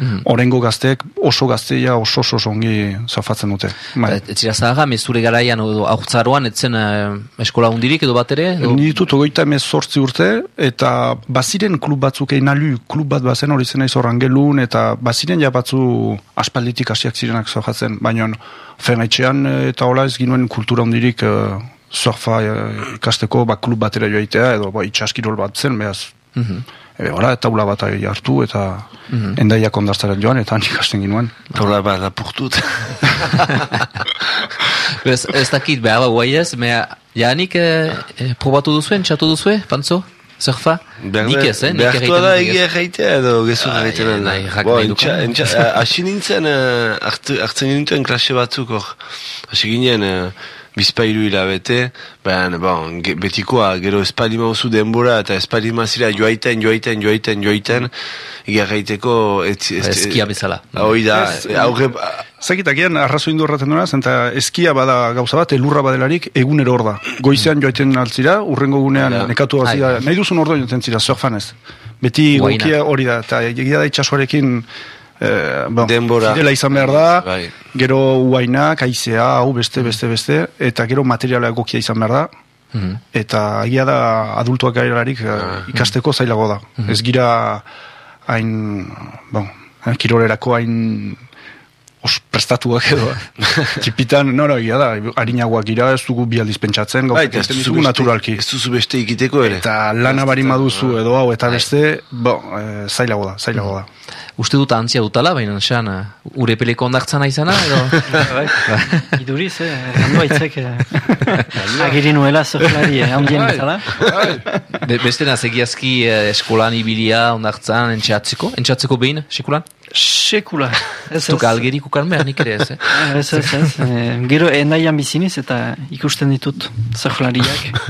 Mhm. orengo gazteek oso gazteia oso oso, ongi zofatzen dute. Bai. Et, etzira zahaga, mezure garaian edo aurtzaroan, etzen eh, eskola hundirik edo bat ere? Edo... Ni ditut ogeita emez sortzi urte, eta baziren klub batzuk egin alu, klub bat bazen hori zen gelun, eta baziren ja batzu aspalditik hasiak zirenak zohatzen, baina fengaitxean eh, eta hola ez ginuen kultura hundirik uh, surfa eh, ikasteko ba, klub batera joaitea, edo ba, itxaskirol bat zen, behaz, Mhm. Ebe, ora, taula bat hartu eta endaiak ondartzaren joan, eta han ikasten ginuen. taula bat apurtut. Ez, ez dakit, behar hau guai ez, mea, janik eh, eh, probatu duzuen, txatu duzue, pantzo? Surfa? Nik ez, eh? Nik Behartua da egia ez. jaitea edo gezur ja, da. nahi, jak Bo, nahi entxa- dukan. entxa- eh, Hasi nintzen, eh, hartzen gintuen klase batzuk hor. Hasi ginen, eh, bizpailu hilabete, baina, bon, ge- betikoa, gero espalima oso denbora, eta espalima zira joaiten, joaiten, joaiten, joaiten. Ez, ez, Eskia bezala. Hoi da, Ez, aurre... Zakitakian, arrazo indu erraten duena, zenta eskia bada gauza bat, elurra badelarik, egunero hor da. Goizean joaiten altzira, urrengo gunean Ja. nekatu Ai. altzira, nahi duzun ordo joaten zira, surfanez. Beti Guainak. gokia hori da, eta egia da itxasuarekin eh, bon, Denbora. fidela izan behar da, Bai. gero uainak, aizea, hau beste, beste, beste, eta gero materiala egokia izan behar da, Mhm. eta egia da adultuak gairarik Ah. ikasteko zailago da. Ez gira hain, bon, eh, kirolerako hain os prestatuak edo. Txipitan, no, no, egia da, harinagoak gira, ez dugu bi aldiz pentsatzen, Bai, gauzak eta ez beste- naturalki. Ez duzu beste ikiteko ere. Eta lana barin baduzu edo hau eta Bai. beste, bo, eh, zailago da, zailago da. Uste dut antzia dutala, baina xan, uh, urepeleko ondartzana izana, edo? Bai, iduriz, eh, errandu aitzek, eh, agiri nuela zerlari, eh, handien bezala. Be, beste naz, egiazki eh, eskolan ibilia ondartzan entxatzeko? Entxatzeko behin, sekulan? Sekula. Ez, ez. Tuka algerik ukan behar nik ere ez, eh? Ez, ez, ez. Eh, gero endaian biziniz eta ikusten ditut zerlariak.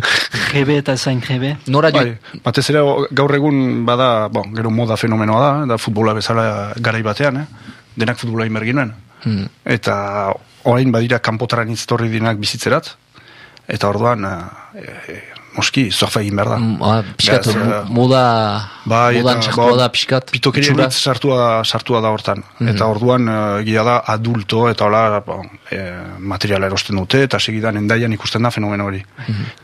Jebe eta zain jebe. Nora jo, Bai, batez ere gaur egun bada, bon, gero moda fenomenoa da, da futbola bezala garai batean, eh? denak futbola inberginen. Hmm. Eta orain badira kanpotaran iztorri dinak bizitzerat, eta orduan, eh, eh, moski, surfa egin behar da. Mm, ah, Piskat, Beraz, eh, moda, Bai, modan eta, txartua bo, da, piskat, Pitokeria sartua, sartua da hortan. Eta orduan, uh, egia da, adulto, eta hola, e, materiala erosten dute, eta segidan endaian ikusten da fenomeno hori.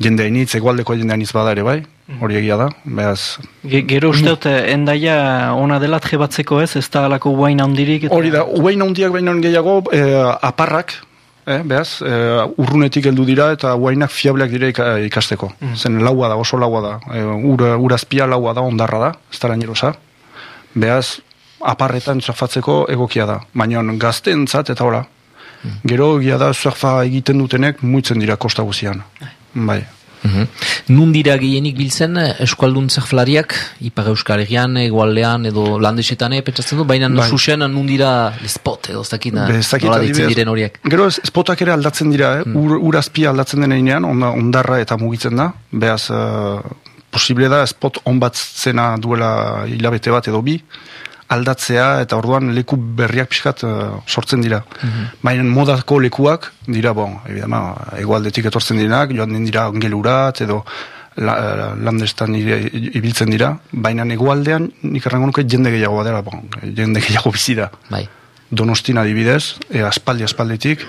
Jende hainitz, egualdeko jende hainitz bada ere, bai? Hori egia da, behaz... Ge, gero uste dut eh, endaia ona dela jebatzeko ez, ez da alako guain handirik. Eta... Hori da, uain handiak baino gehiago, eh, aparrak, eh, behaz, eh, urrunetik heldu dira, eta uainak fiableak dira ika- ikasteko. Zen laua da, oso laua da. Eh, ur, urazpia laua da, ondarra da, ez da lainerosa. Behaz, aparretan surfatzeko egokia da. Baina gazteentzat eta hola. Gero egia da surfa egiten dutenek muitzen dira kosta guzian. Bai. Mhm. Nun dira gehienik biltzen eh, eskualdun zerflariak, Ipar Euskal Herrian, egualdean edo landesetan eh, pentsatzen du, baina Bai. zuzen nun dira spot edo ez dakit, eh, nola adibidez, diren horiek. Gero ez- spotak ere aldatzen dira, eh? Ur, urazpia aldatzen denean, onda, ondarra eta mugitzen da. Beaz, uh, posible da, spot on bat zena duela hilabete bat edo bi, aldatzea eta orduan leku berriak pixkat eh, sortzen dira. Baina modako lekuak dira, bon, evidama, egualdetik etortzen direnak, joan den dira ongelurat edo la, landestan ire, ibiltzen dira, baina egualdean nik errango nuke jende gehiago dela, bon, jende gehiago bizi da. Bai. Donostin adibidez, e, aspaldi aspalditik,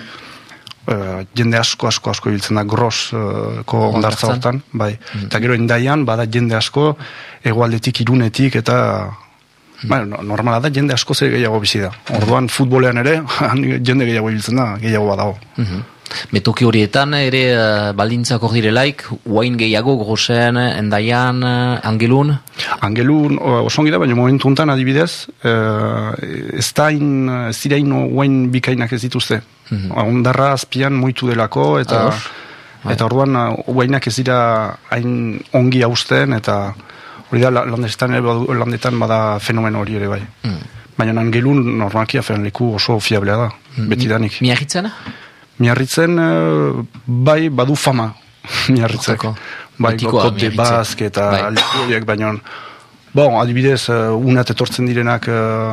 e, jende asko asko asko ibiltzen da gros e, ko ondartza hortan, bai. Eta gero endaian, bada jende asko, egualdetik irunetik eta Bueno, no- normala da, jende asko ze gehiago bizi da. Orduan futbolean ere, jende gehiago ibiltzen da, gehiago badago. Metoki horietan ere uh, baldintzak hor direlaik, uain gehiago gozen, endaian, uh, angelun? Angelun oso da, baina momentu untan adibidez, eh, ez da in, ez dira in uain bikainak ez dituzte. Ondarra azpian moitu delako, eta Ados. Bai. eta orduan uainak ez dira hain ongi hausten, eta hori da la- landetan, badu- landetan bada fenomeno hori ere bai. Baina angelun normalki afen leku oso fiablea da, betidanik. Miarritzen? Miarritzen, eh, bai, badu fama, miarritzek. Hortako. Bai, kote bazk eta Bai. bai. baina... Bon, adibidez, uh, unat etortzen direnak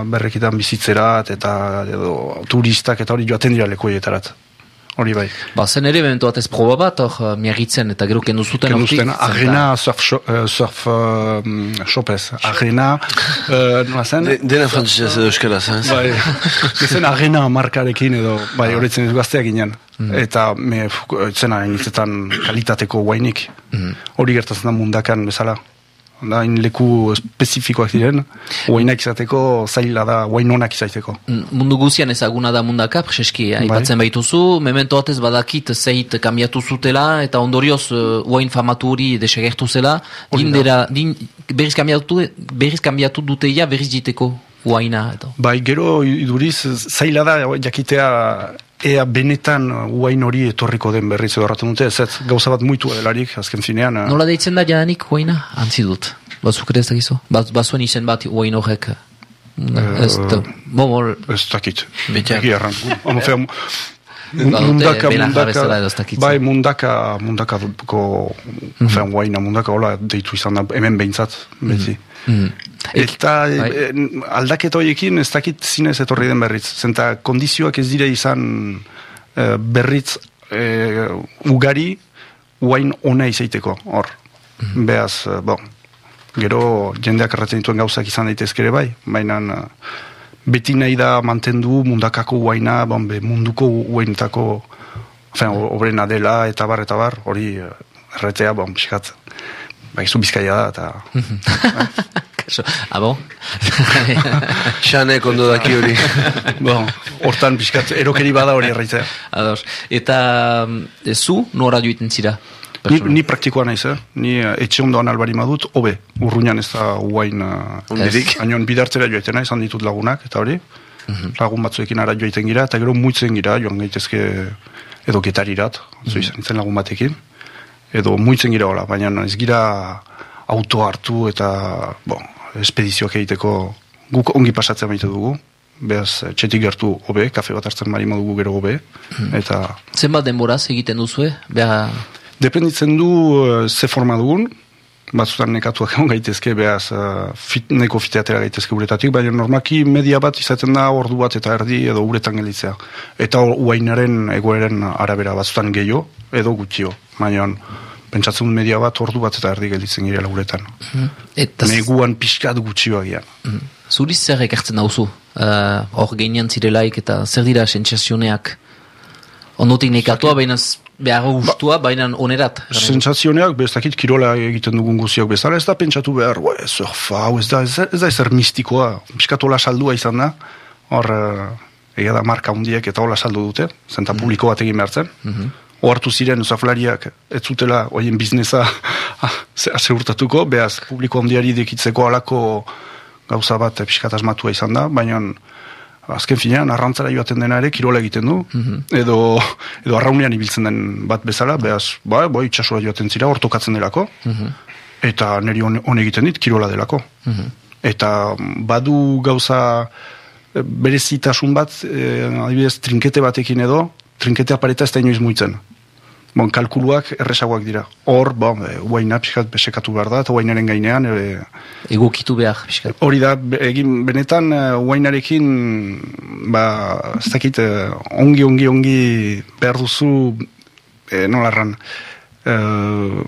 berrekitan bizitzerat, eta edo, turistak eta hori joaten dira lekoietarat. Hori bai. Ba, zen ere, momentu batez proba bat, hor, uh, miarritzen, eta gero kendu zuten Kendu zuten, zen arena surf, sho- eh, surf uh, shopez. Arena, uh, nola zen? De, dena frantzisez edo euskaraz, eh? Bai, zen arena markarekin edo, bai, horretzen ez gazteak ginen. Eta me zena kalitateko guainik. Hori gertatzen da mundakan bezala. Da, leku espezifikoak diren, guainak izateko zaila da, guain onak izateko. Mm, Mundu guzian ezaguna da mundaka, preseski, Bai. aipatzen baituzu, memento batez badakit zeit kambiatu zutela, eta ondorioz uh, uain famatu hori desegertu zela, dindera, din, berriz kambiatu, berriz kambiatu duteia berriz jiteko uaina, edo. Bai, gero iduriz, zaila da jakitea ea benetan guain hori etorriko den berriz edo erraten dute, ez ez gauza bat muitu delarik, azken finean. eh, Nola deitzen da jadanik uaina? Antzi dut. Batzuk ere ez dakizu? Bat, bazuen izen bat uain horrek. Eh, Ez da. Bo, bol, Ez dakit. Egia erran. Mundaka, mundaka, bai, mundaka, mundaka ko, fean guaina, mundaka hola deitu izan da, hemen behintzat, beti. mm. Eta bai. e, aldaketa horiekin ez dakit zinez etorri den berriz. Zenta kondizioak ez dire izan e, berriz e, ugari uain ona izaiteko, hor. Mhm. Beaz, bon, gero jendeak erratzen dituen gauzak izan daitezkere bai, baina beti nahi da mantendu mundakako uaina, bon, be, munduko uainetako Ofen, obrena dela, eta bar, eta bar, hori eh, erretea, bon, pixkat, baizu bizkaia da, eta... Kaso, ah, bon? Xanek ondo daki hori. bon, hortan pixkat, erokeri bada hori erraitzea. Ados. Eta mm, zu nora joiten zira? Ni, ni praktikoa naiz, eh? Ni eh, etxe ondoan albari madut, hobe, urruñan ez da uain... Uh, Ondirik? Anion bidartzera joaiten naiz, handitut lagunak, eta hori. Lagun batzuekin ara joaiten gira, eta gero muitzen gira, joan gaitezke edo getarirat, zo izan nintzen lagun batekin. Edo muitzen gira hola, baina ez gira auto hartu eta, bon, espedizioak egiteko guk ongi pasatzen maite dugu. Beaz, txetik gertu hobe, kafe bat hartzen marimo dugu gero hobe, eta Zenbat denboraz egiten duzue? Beha, Dependitzen du eh, ze forma dugun, batzutan nekatuak egon gaitezke, behaz uh, fit, neko fiteatera gaitezke uretatik, baina normaki media bat izaten da ordu bat eta erdi edo uretan gelditzea. Eta uainaren egoeren arabera batzutan gehiago edo gutxio, baina pentsatzen dut media bat ordu bat eta erdi gelditzen girela uretan. eta Neguan pixkat gutxioa gian. zuriz zer ekartzen dauzu? Uh, Hor gainean zirelaik eta zer dira sentsazioneak? Ondotik nekatua, baina behar gustua, baina onerat. Sentsazioneak, bestakit kirola egiten dugun guziok bezala, ez da pentsatu behar, "Ue, surfa, hau ez da, ez, ez da ezer mistikoa, piskatola saldua izan da, hor, eh, egia da marka hundiek eta hola saldu dute, zenta publiko bat egin behar zen, ohartu ziren zaflariak ez zutela hoien biznesa zeurtatuko, behaz publiko handiari dekitzeko alako gauza bat eh, pixkat asmatua izan da, baina azken finean arrantzara joaten dena ere kirola egiten du, edo, edo arraunean ibiltzen den bat bezala, behaz, ba, bo, itxasura joaten zira, hortokatzen delako, eta niri hon egiten dit kirola delako. Eta badu gauza eh, berezitasun bat, eh, adibidez, trinkete batekin edo, trinkete apareta ez da inoiz muitzen. Bon, kalkuluak erresagoak dira. Hor, bon, e, uaina pixkat besekatu behar da, eta uainaren gainean, e, Egokitu behar, pixkat. hori da, egin benetan uh, uainarekin, ba, ez dakit, eh, ongi, ongi, ongi behar duzu, e, nola erran, eh,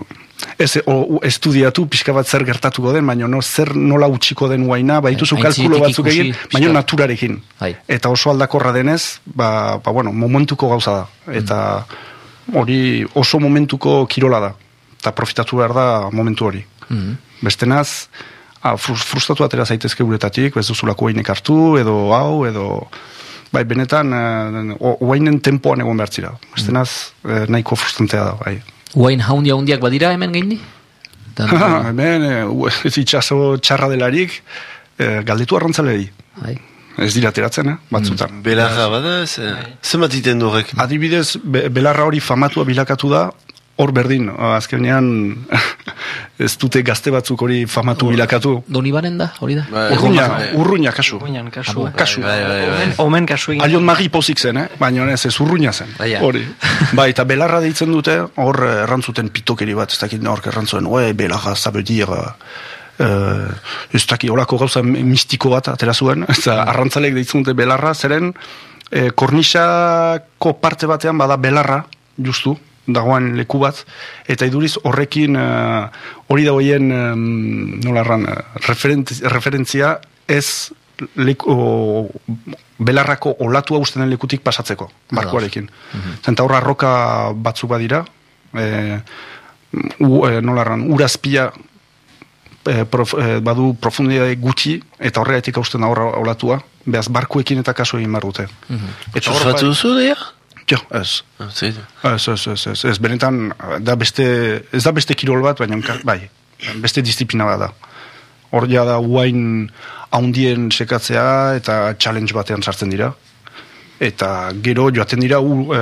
ez o, estudiatu pixka bat zer gertatuko den, baina no, zer nola utxiko den uaina, ba, dituzu kalkulo batzuk egin, baina naturarekin. Bai. Eta oso aldakorra denez, ba, ba bueno, momentuko gauza da. Eta hori oso momentuko kirola da. Eta profitatu behar da momentu hori. Mhm. Bestenaz, ah, frus- frustratu atera zaitezke uretatik, ez duzulako hainek hartu, edo hau, edo bai, benetan, uh, oainen tempoan egon behar zira. Estenaz, uh, nahiko frustrantea da, bai. Uain haundia haundiak badira hemen gaindi? Hemen, uh, ez itxaso txarra delarik, uh, galdetu arrantzaleri. Bai. Ez dira ateratzen, eh, batzutan. Belarra bada, ez, eh, zenbat iten horrek? Adibidez, be, belarra hori famatua bilakatu da, hor berdin, azkenean ez dute gazte batzuk hori famatu bilakatu. Doni baren da, hori da? Bai. Urruña, Bai. urruña kasu. Urruñan kasu. Kasu. Bai, bai, bai. Omen kasu egin. Alion magi pozik zen, eh? baina ez ez urruña zen. Bai. Hori. Bai, eta belarra deitzen dute, hor eh, errantzuten pitokeri bat, ez dakit nork errantzuen, oe, belarra, sabe dir, uh, ez dakit, horako gauza mistiko bat atera zuen, eta arrantzalek deitzen dute belarra, zeren eh, kornisako parte batean bada belarra, justu, dagoen leku bat, eta iduriz horrekin eh, hori da hoien um, nola erran, referent- referentzia ez leku, o, belarrako olatu hausten den lekutik pasatzeko, barkuarekin. Zenta horra roka batzuk badira, e, u, e, nola erran, urazpia e, prof, e, badu profundidade gutxi, eta horregatik hausten da horra olatua, behaz barkuekin eta kaso egin behar dute. Eta hor Susfatu bai- duzu, deia? Jo, ez. Ah. Ez, ez, ez, ez, ez, benetan, da beste, ez da beste kirol bat, baina, bai, beste disiplina bat da. Hor ja da uain haundien sekatzea eta challenge batean sartzen dira. Eta gero joaten dira u, e,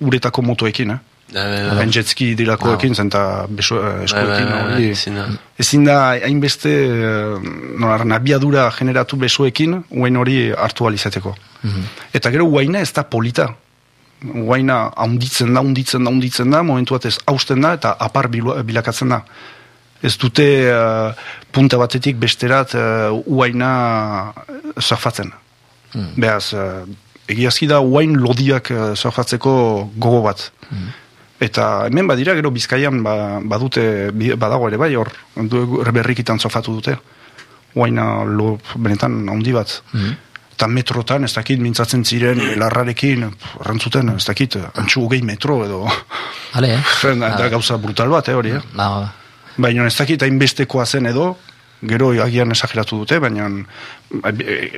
uretako motoekin, eh? Da, bai, bai. Hain jetski dilakoekin, zen eta beso, e, Bai, eskuekin. bai, bai, hori. ezin da. Hainbeste eh, nola, abiadura generatu besoekin, uain hori hartu alizateko. Eta gero uaina ez da polita. Uaina haunditzen da, haunditzen da, haunditzen da, momentu batez hausten da eta apar bilu- bilakatzen da. Ez dute eh, punta batetik besterat uh, uaina surfatzen. Beaz, uh, egiazki da uain lodiak uh, surfatzeko gogo bat. Eta hemen badira gero bizkaian ba, badute, badago ere bai, hor berrikitan zofatu dute. Uaina lo, benetan handi bat. Eta metrotan, ez dakit, mintzatzen ziren, larrarekin, rantzuten, ez dakit, antxu hogei metro edo. Ale, eh? da, da gauza brutal bat, eh, hori, eh? Ba, ba. Baina ez dakit hainbestekoa zen edo, gero agian esageratu dute, baina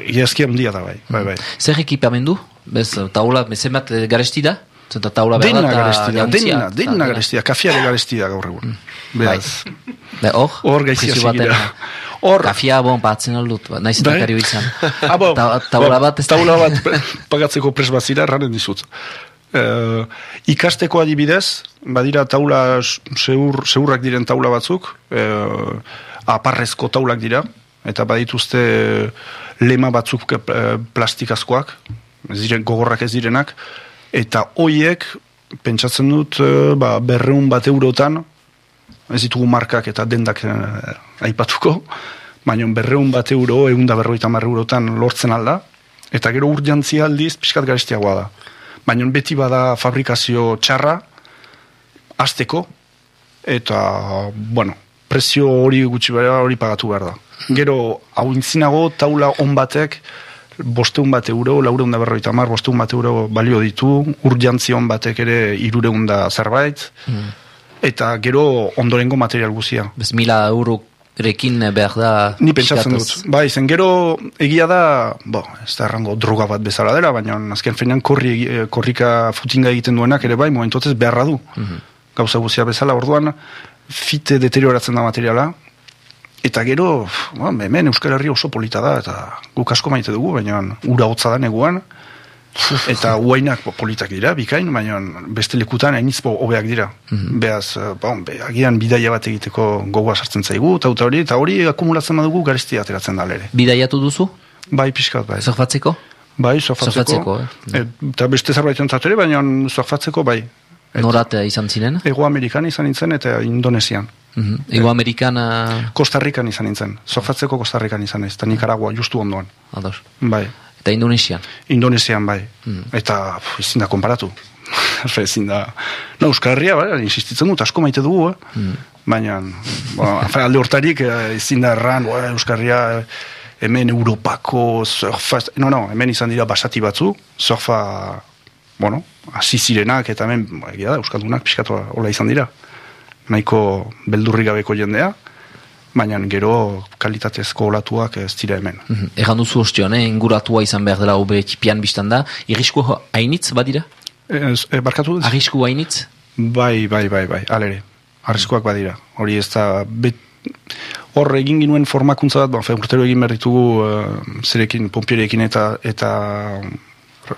egiazki handia da bai. bai, bai. Zer ekipamendu? Bez, taula, zenbat eh, garesti da? Zenta taula behar Dena eta garesti da, jauntzia, dena, eta dena garesti da, kafiare garesti da gaur egun. Beaz, Be, hor? Hor gaizia. Hor- Kafia, bon, batzen aldut, ba, naiz eta Bai? kario izan. Ah, Ta- taula bat ez taula bat pagatzeko pres bat zira, erranen dizut. Uh, ikasteko adibidez, badira taula seur, seurrak diren taula batzuk, uh, aparrezko taulak dira, eta badituzte lema batzuk eh, plastikazkoak, ez diren gogorrak ez direnak, eta hoiek, pentsatzen dut, eh, ba, berreun bat eurotan, ez ditugu markak eta dendak eh, aipatuko, baina berreun bat euro, egun da berroita mar eurotan lortzen alda, eta gero urjantzia aldiz pixkat garestiagoa da. Baina beti bada fabrikazio txarra, azteko, eta, bueno, prezio hori gutxi behar hori pagatu behar da. Gero, hau intzinago, taula on batek, bosteun bat euro, laureun da berroita mar, bosteun bat euro balio ditu, urjantzi on batek ere irureun da zerbait, eta gero ondorengo material guzia. Bez, mila eurorekin behar da... Ni pentsatzen dut. Bai, zen gero egia da, bo, ez da errango droga bat bezala dela, baina azken fenean korri, eh, korrika futinga egiten duenak ere bai, momentuatez beharra du. Gauza guzia bezala, orduan, fite deterioratzen da materiala, eta gero, ba, hemen Euskal Herria oso polita da, eta guk asko maite dugu, baina ura hotza da neguan, eta uainak politak dira, bikain, baina beste lekutan hainitz bo hobeak dira. Beaz, eh, ba, be, agian bidaia bat egiteko gogoa sartzen zaigu, eta hori, eta hori akumulatzen badugu garestia ateratzen da ere. Bidaiatu duzu? Bai, pixkat, bai. Zerfatzeko? Bai. Sofatzeko, eh? E, eta beste zerbait ere, baina sofatzeko, bai. Et- Norat eh, izan ziren? Ego Amerikan izan nintzen eta Indonesian. Mhm. Ego Amerikana... Costa Rican izan nintzen. Sofatzeko Costa Rican izan naiz, eta Nicaragua, justu ondoan. Ados. Bai. Eta Indonesian. Indonesian, bai. Mm. Eta pf, ezin da konparatu. Ezin da... No, Euskal Herria, bai, insistitzen dut, asko maite dugu, eh? Mm. Baina, afe, alde hortarik, eh, ezin da erran, bai, Euskal Herria, hemen Europako surfa... No, no, hemen izan dira basati batzu, surfa, bueno, hasi zirenak, eta hemen, ba, egia da, Euskaldunak pixkatu hola izan dira. Nahiko beldurri gabeko jendea, baina gero kalitatezko olatuak ez dira hemen. Mhm. Egan duzu ostion, eh? inguratua izan behar dela obe ekipian biztan da. Irrisku hainitz badira? Ez, e, barkatu? Arrisku hainitz? Bai, bai, bai, bai, alere. Arriskoak badira. Hori ez da, bet, hor egin ginuen formakuntza bat, ba, fe, urtero egin behar ditugu uh, zerekin, pompierekin eta, eta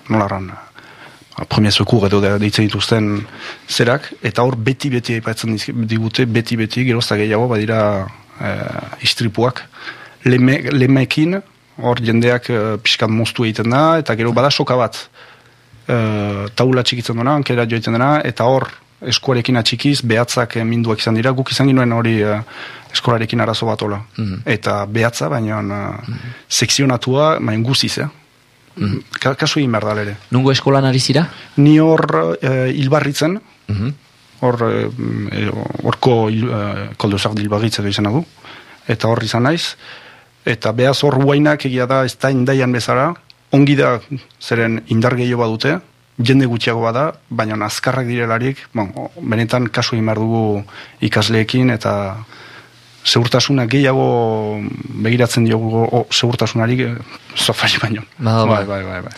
nola ran, premia sekur edo da- deitzen dituzten zerak, eta hor beti-beti aipatzen digute, beti-beti, gerozta gehiago, badira uh, istripuak. Leme, lemekin, hor jendeak uh, pixkat moztu egiten da, eta gero bada soka bat, uh, taula txikitzen duena, ankera joiten dena, eta hor eskuarekin atxikiz, behatzak eh, minduak izan dira, guk izan ginuen hori uh, eskolarekin arazo bat ola. Eta behatza, baina uh, sekzionatua, baina guziz, eh? Ka kasu egin behar da ere. Nungo eskolan ari zira? Ni hor uh, hilbarritzen, Mhm. hor eh, eh, horko hil- eh, koldozak dilbarritz edo izan du, eta hor izan naiz, eta behaz hor guainak egia da ez da indaian bezala, ongi da zeren indar gehiago badute, jende gutxiago bada, baina azkarrak direlarik, bon, benetan kasu egin behar dugu ikasleekin, eta segurtasuna gehiago begiratzen diogu o, segurtasunari eh, sofari baino. Ba, ba. bai, bai, bai, bai.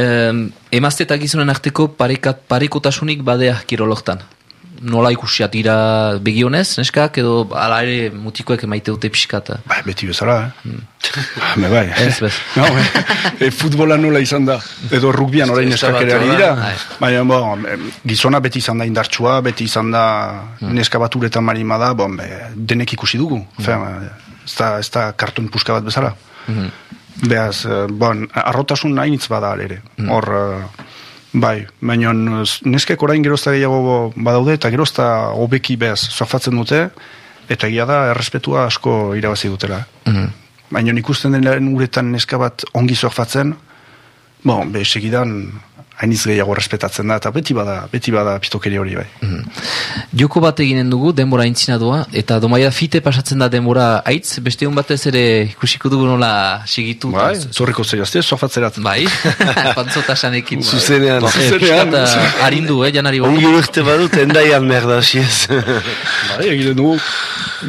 Um, emazte eta gizonen arteko parekat, parekotasunik badea kirologtan. Nola ikusiat dira begionez, neskak, edo ala ere mutikoek emaite dute pixkata. Bai, beti bezala, eh? Me bai. Ez, bez. No, e, futbola nola izan da. Edo rugbian orain neskak ere ari dira. Bai. Baina, bon, gizona beti izan da indartsua, beti izan da neska bat uretan marima da, bon, be, denek ikusi dugu. Fe, ez da, ez da karton puska bat bezala. Beaz, eh, bon, arrotasun hainitz bada ere. Hor, eh, bai, baina neskek orain gerozta gehiago badaude, eta gerozta hobeki beaz, sofatzen dute, eta egia da, errespetua asko irabazi dutela. Baina ikusten den uretan neska bat ongi zorfatzen, bon, be, segidan hainiz gehiago respetatzen da, eta beti bada, beti bada pistokeri hori bai. Joko bat eginen dugu, denbora intzinadoa, eta domaia fite pasatzen da denbora aitz, beste hon batez ere ikusiko dugu nola segitu. Bai, zorriko zeiazte, zorfatzerat. Bai, pantzotasanekin. Zuzenean. Ba, eh, pixkat, eh, arindu, eh, janari bat. Ongi urte badut, endaian merda, siez. Bai, egiten dugu.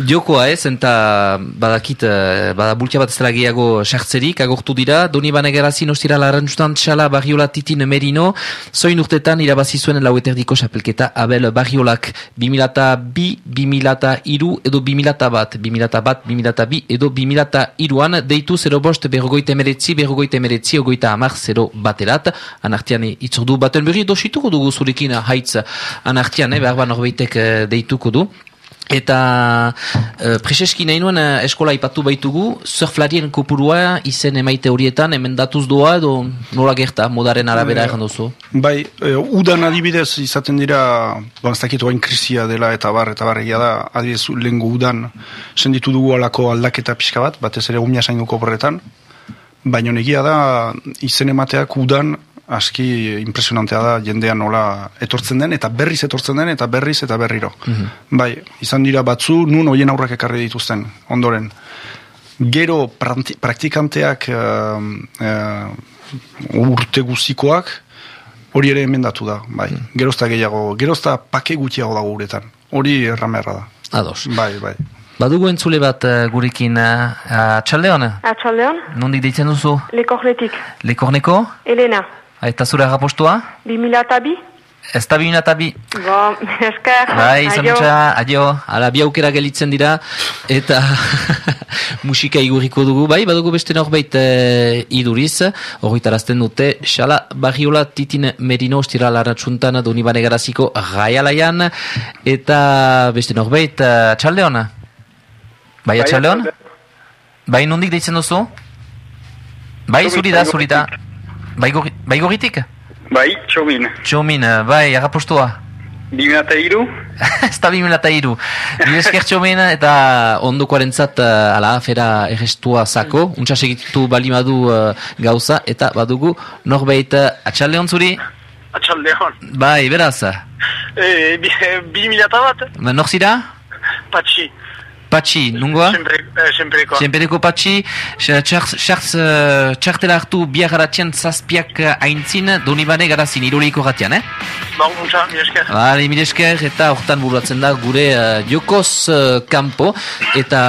Jokoa ez, eta badakit, eh, bada bultia bat ez dela gehiago sartzerik, agortu dira, doni banegarazin ostira larantzutan txala barriola titin merino, zoin urtetan irabazi zuen laueterdiko xapelketa Abel Barriolak 2002, 2002 edo 2000 bat, 2000 bat, 2002 edo 2002an deitu 0 bost berrogoita emeretzi, berrogoita emeretzi, ogoita amar 0 baterat, anartian itzordu baten berri dosituko dugu zurekin haitz anartian, eh, behar ba norbeitek eh, deituko du. Eta uh, preseski nahi nuen eh, eskola ipatu baitugu, surflarien kopurua izen emaite horietan, hemen datuz doa edo nola gerta, modaren arabera egan duzu. Bai, e, udan adibidez izaten dira, ba, ez dakit orain krisia dela eta bar, eta bar egia da, adibidez lehengo udan senditu dugu alako aldaketa pixka bat, batez ere umia zainduko porretan, baina egia da izen emateak udan aski impresionantea da jendean nola etortzen den, eta berriz etortzen den, eta berriz eta berriro. Bai, izan dira batzu, nun hoien aurrak ekarri dituzten, ondoren. Gero praktikanteak uh, uh, urte guztikoak, hori ere emendatu da, bai. Gerozta gehiago, gerozta pake gutxiago dago uretan. Hori erramerra da. Ados. Bai, bai. Badugu entzule bat uh, gurekin uh, txaldeon, Atxaldeon, nondik deitzen duzu? lekorletik. Lekorneko? Elena, Eta zure agapostua? 2002? Ez da bimena eta bi. Bon, esker. Bai, izan adio, ala bi aukera gelitzen dira, eta musika igurriko dugu, bai, badugu beste norbait e, iduriz, horretarazten dute, xala barriola titin merino ostira laratsuntan doni bane garaziko gaialaian, eta beste norbait, uh, txaldeon? Bai, txaldeon? Bai, nondik deitzen duzu? Bai, zuri da, zuri da. Bai, gorri- bai txomin. Txomin, bai, agapostua. Bimena eta iru, ez da bimela eta iru. Nire eskertxo mena eta ondokoarentzat uh, ala afera errestua zako, untsa segitu balimadu uh, gauza, eta badugu norbait uh, atxalde zuri? atxaldeon. Bai, beraz. E, bi, bi mila eta bat, Ba, Nor patxi. Patxi, nungoa? Sempre, eh. Senpereko patxi, txartela hartu biagaratzean zazpiak uh, aintzin, donibane garazin, iroleiko gatian, eh? Ba, muntza, mi esker. Bale, mire esker, eta hortan buruatzen da gure uh, jokoz uh, kampo, eta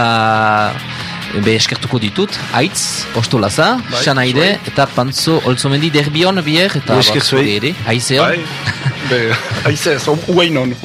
be eskertuko ditut, aitz, ostolaza, Bai, xanaide, eta pantzo olzomendi derbion bier, eta bak, ere, haizeon. Bai, be, haize, zo, uainon.